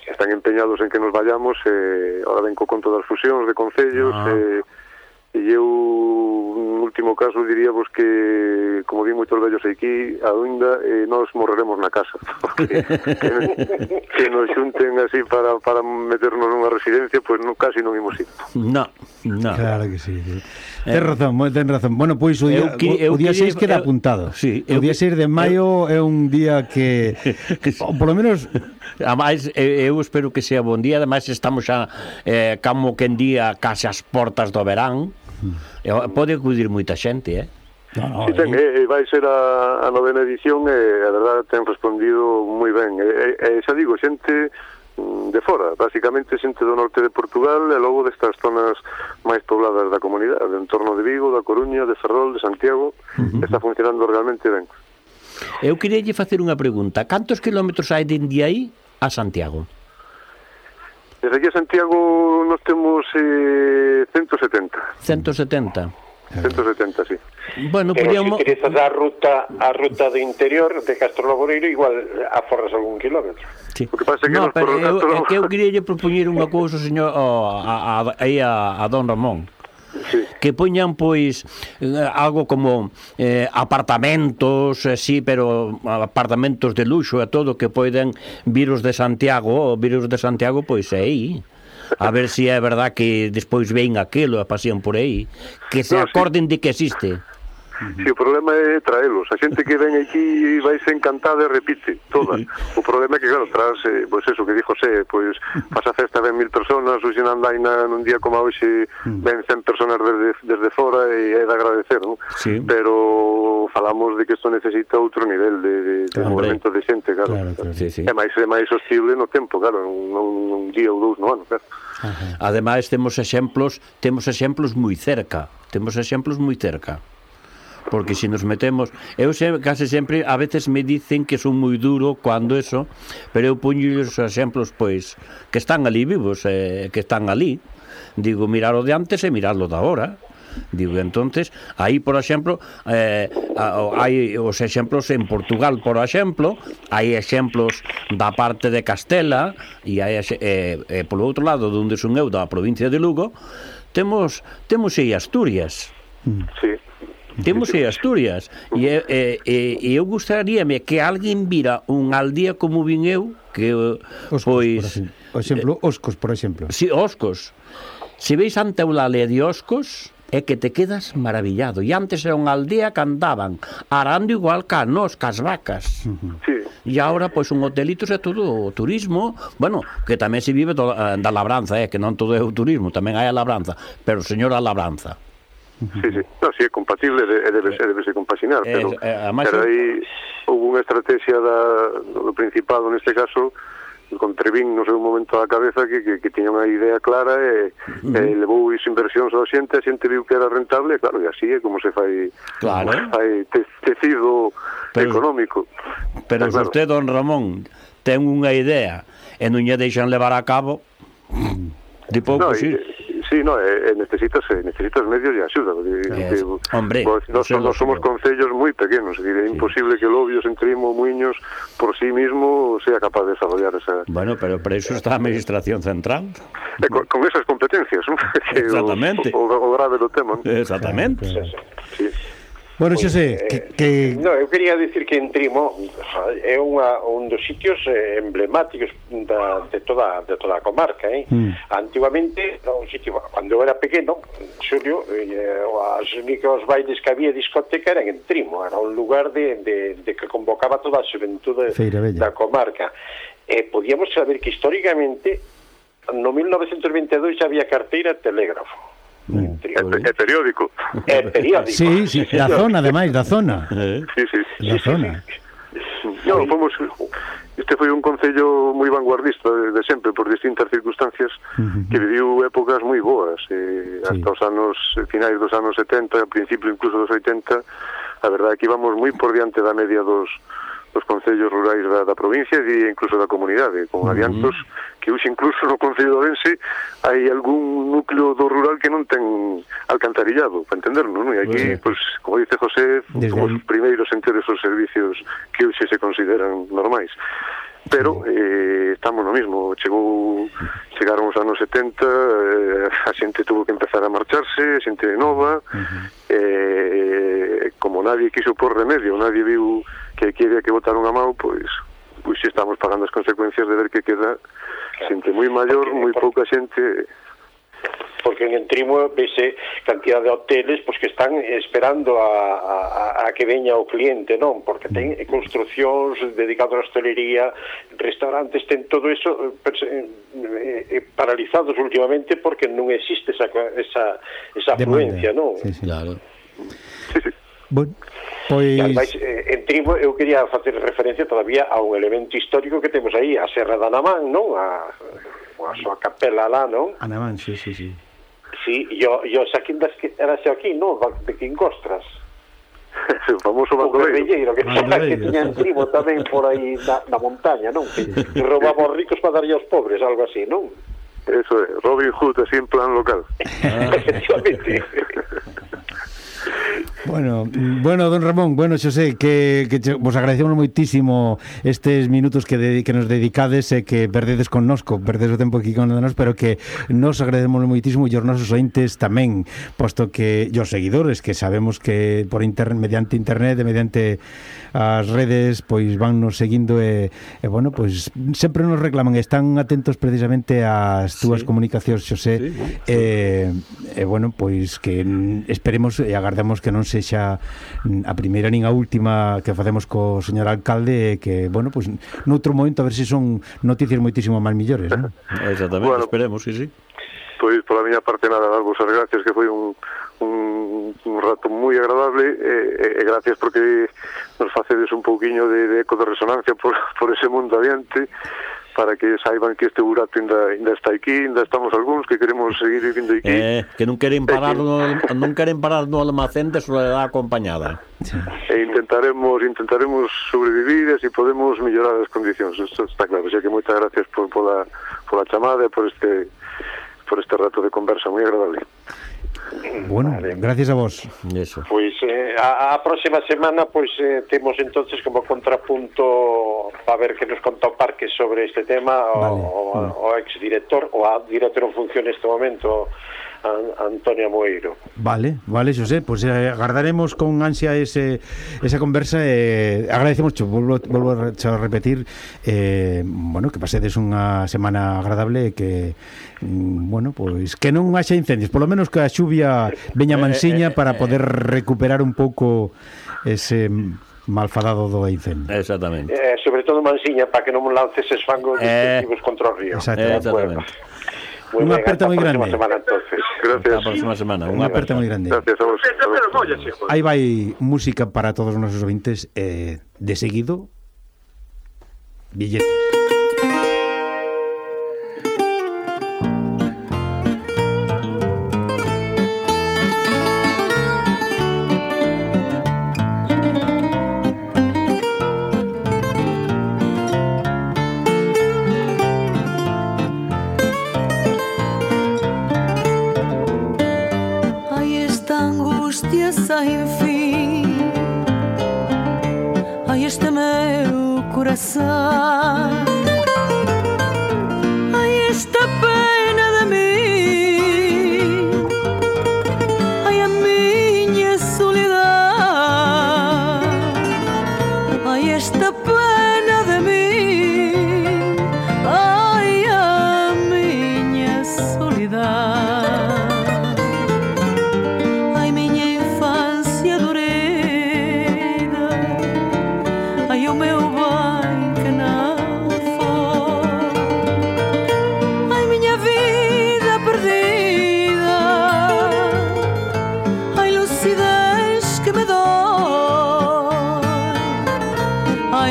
están empeñados en que nos vayamos, eh, ahora ven co conto das fusións de concellos, ah. eh, E eu, no último caso, diría vos que, como vi moitos vellos aquí, aínda eh, nós morreremos na casa. Porque, que, que nos xunten así para, para meternos nunha residencia, pois pues, no, casi non imos ir. No, no. Claro que sí. sí. Eh, ten razón, ten razón. Bueno, pois o día, eu, qui, eu, o día 6 queda eu, apuntado. Sí, eu, o día 6 de maio é un día que, que polo menos... Ademais, eh, eu espero que sea bon día, ademais estamos xa, eh, como que en día, case as portas do verán, Eh, pode acudir moita xente, eh? No, no, sí, ten, eh, vai ser a, a novena edición e eh, a verdade ten respondido moi ben. E, eh, eh, xa digo, xente mm, de fora, basicamente xente do norte de Portugal e logo destas zonas máis pobladas da comunidade, do entorno de Vigo, da Coruña, de Ferrol, de Santiago, uh -huh. está funcionando realmente ben. Eu queria lle facer unha pregunta. Cantos kilómetros hai dende aí a Santiago? Desde aquí a Santiago nos temos eh, 170. 170. 170, sí. Bueno, Pero podíamos... se si utilizas a ruta, a ruta do interior de Castro Laboreiro, igual eh, aforras algún kilómetro. Sí. O que pasa que no, pero eu, Castro... é que eu queria lle propoñer unha cousa, señor, oh, a, a, a, a, a don Ramón sí. que poñan pois eh, algo como eh, apartamentos, eh, sí, pero apartamentos de luxo e todo que poden virus de Santiago, o virus de Santiago pois é aí. A ver se si é verdad que despois ven aquilo e pasean por aí, que se no, acorden de que existe. Si o problema é traelos, a xente que ven aquí vai ser encantada e repite toda. O problema é que claro, tras eh, pois eso que dixo José, pois pasa a festa ben mil personas, hoxe na Andaina nun día como hoxe mm. ven 100 personas desde, desde fora e é de agradecer, non? Sí. Pero falamos de que isto necesita outro nivel de, de, de movimento de xente, claro. claro, claro. Sí, sí. É máis é máis sostible no tempo, claro, un, un día ou dous no ano, claro. Ajá. Ademais temos exemplos, temos exemplos moi cerca, temos exemplos moi cerca porque se nos metemos, eu se, case sempre a veces me dicen que son moi duro cuando eso, pero eu poño os exemplos pois que están ali vivos, eh, que están ali. Digo, mirar o de antes e mirar o da agora. Digo, entonces, aí, por exemplo, eh, hai os exemplos en Portugal, por exemplo, hai exemplos da parte de Castela e hai, eh, eh, polo outro lado, donde son eu, da provincia de Lugo, temos, temos aí Asturias. Mm. Sí. Temos aí Asturias. E, e, e, e eu gustaríame que alguén vira un aldía como vin eu, que eh, Oscos, pois... Por exemplo, eh, Oscos, por exemplo. Si, Oscos. Se veis ante o lale de Oscos, é que te quedas maravillado. E antes era unha aldea que andaban arando igual ca nos, cas vacas. Sí. E agora, pois, un hotelitos é todo o turismo, bueno, que tamén se vive toda, eh, da labranza, eh, que non todo é o turismo, tamén hai a labranza, pero señora labranza. Sí, sí. No, si sí, é compatible, e debe, debe ser compaxinar, pero, eh, pero aí houve unha estrategia da, do Principado, neste caso, con Trevín, non sei, un momento á cabeza que, que, que tiña unha idea clara e, uh -huh. e levou iso inversións ao xente, a xente viu que era rentable, claro, e así é como se fai, claro. como se fai te, tecido pero, económico. Pero claro. usted, don Ramón, ten unha idea e non lle deixan levar a cabo, de pouco no, xir. Sí, no, eh, eh, necesitas eh, necesitas medios e axuda. Yes. Que, Hombre, vos, nós, nós somos concellos moi pequenos, é, dicir, sí. é imposible que Lobios, Entrimo, Muiños, por sí mismo sea capaz de desarrollar esa... Bueno, pero para iso está a Administración Central. Eh, con, con esas competencias, ¿no? Exactamente. o, o, o grave do tema. ¿no? Exactamente. Sí, sí. sí. Bueno, xa sei, eh, que, que... No, eu quería dicir que en Trimo é unha, un dos sitios eh, emblemáticos da, de, toda, de toda a comarca, eh? Mm. Antiguamente, era un sitio, cando eu era pequeno, Xulio, eh, as únicos bailes que había discoteca eran en Trimo, era un lugar de, de, de que convocaba toda a xuventude da comarca. E eh, podíamos saber que históricamente no 1922 xa había carteira telégrafo Mm. É, é periódico. É eh, periódico. Sí, sí, da zona, ademais, da zona. Eh. Sí, sí, sí. Da sí, zona. Sí, sí. No, fomos... Este foi un concello moi vanguardista de, de sempre por distintas circunstancias uh -huh. que viviu épocas moi boas eh, sí. hasta os anos finais dos anos 70, principio incluso dos 80 a verdade é que íbamos moi por diante da media dos, dos concellos rurais da, da provincia e incluso da comunidade, con adiantos uh -huh. que hoxe incluso no Concello de Orense hai algún núcleo do rural que non ten alcantarillado, para entenderlo, non? E aquí, pois, pues, como dice José, Desde como os primeiros en ter esos servicios que hoxe se consideran normais pero eh, estamos no mismo chegou chegaron os anos 70 eh, a xente tuvo que empezar a marcharse a xente nova uh -huh. eh, como nadie quiso por remedio nadie viu que quería que botar unha mão, pois pois estamos pagando as consecuencias de ver que queda xente moi maior, moi pouca xente porque en Entrimo vese cantidad de hoteles pois que están esperando a, a, a que veña o cliente, non? Porque ten mm. construcións dedicadas á hostelería, restaurantes, ten todo eso eh, eh, eh, paralizados últimamente porque non existe esa esa esa afluencia, non? Sí, sí. Claro. Sí, sí. Bueno, pois... Ademais, eh, en tribo, eu quería facer referencia todavía a un elemento histórico que temos aí, a Serra da Namán, non? A, a súa capela lá, non? A Namán, sí, sí, sí. Sí, yo, yo saquín das que era xa aquí, non? De Quincostras. O famoso bandoleiro. O que, que tiña en tribo tamén por aí na, na montaña, non? Que, que roubaba os ricos para darlle aos pobres, algo así, non? Eso é, Robin Hood así en plan local. Efectivamente. Bueno, bueno, don Ramón, bueno, Xosé, que, que che, vos agradecemos moitísimo estes minutos que, de, que nos dedicades e que perdedes connosco, perdedes o tempo aquí con nos, pero que nos agradecemos moitísimo e os nosos ointes tamén, posto que os seguidores, que sabemos que por inter, mediante internet e mediante as redes, pois van nos seguindo e, e bueno, pois sempre nos reclaman, están atentos precisamente ás túas sí. comunicacións, Xosé, sí, sí. E, e bueno, pois que esperemos e agardamos que non sexa mm, a primeira nin a última que facemos co señor alcalde que, bueno, pois pues, noutro momento a ver se son noticias moitísimo máis millores, non? Exactamente, bueno, esperemos, sí, sí. Pois pola miña parte nada, darvos as gracias que foi un, un, un rato moi agradable e, e gracias porque nos facedes un pouquiño de, de eco de resonancia por, por ese mundo adiante para que saiban que este burato ainda, ainda está aquí, ainda estamos algúns que queremos seguir vivindo aquí. Eh, que non queren parar no, non queren parar no almacén de soledad acompañada. E intentaremos intentaremos sobrevivir e se podemos mellorar as condicións, isto está claro. Xa que moitas gracias por, pola, pola chamada e por este por este rato de conversa moi agradable. Bueno, vale. gracias a vos. Eso. Pois eh, a, a próxima semana pois eh, temos entonces como contrapunto para ver que nos conta o Parque sobre este tema vale. o, o, o exdirector ou a director en función neste momento a Antonia Moeiro. Vale, vale, Xosé, pois pues, eh, agardaremos con ansia ese, esa conversa e eh, agradecemos, cho, volvo, volvo a repetir, eh, bueno, que pasedes unha semana agradable e que, mm, bueno, pois que non haxa incendios, polo menos que a xuvia veña eh, eh, mansiña eh, para poder recuperar un pouco ese malfadado do incendio. Exactamente. Eh, sobre todo Mansiña, para que non lances esos fangos eh, contra o río. Exactamente. Exactamente. Unha aperta moi grande. Semana, entonces. Gracias. Hasta a próxima semana. Unha aperta moi grande. Gracias a vos. Aí vai música para todos os nosos ouvintes eh, de seguido. Billetes.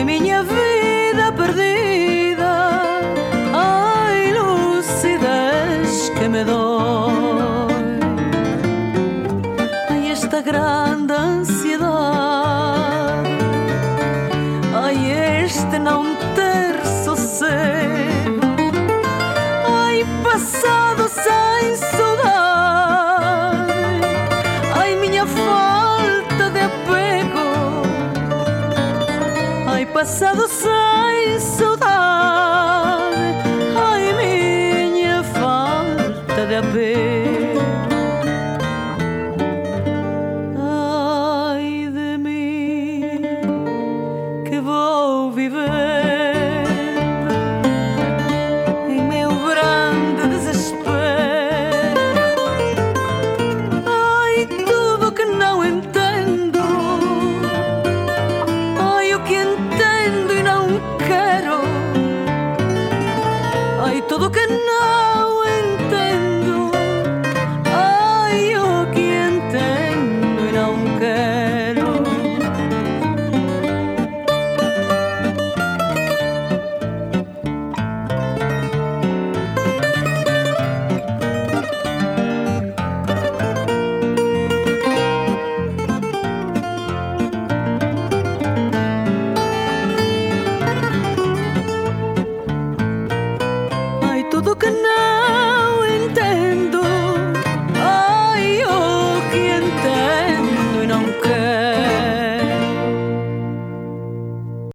меня в pasado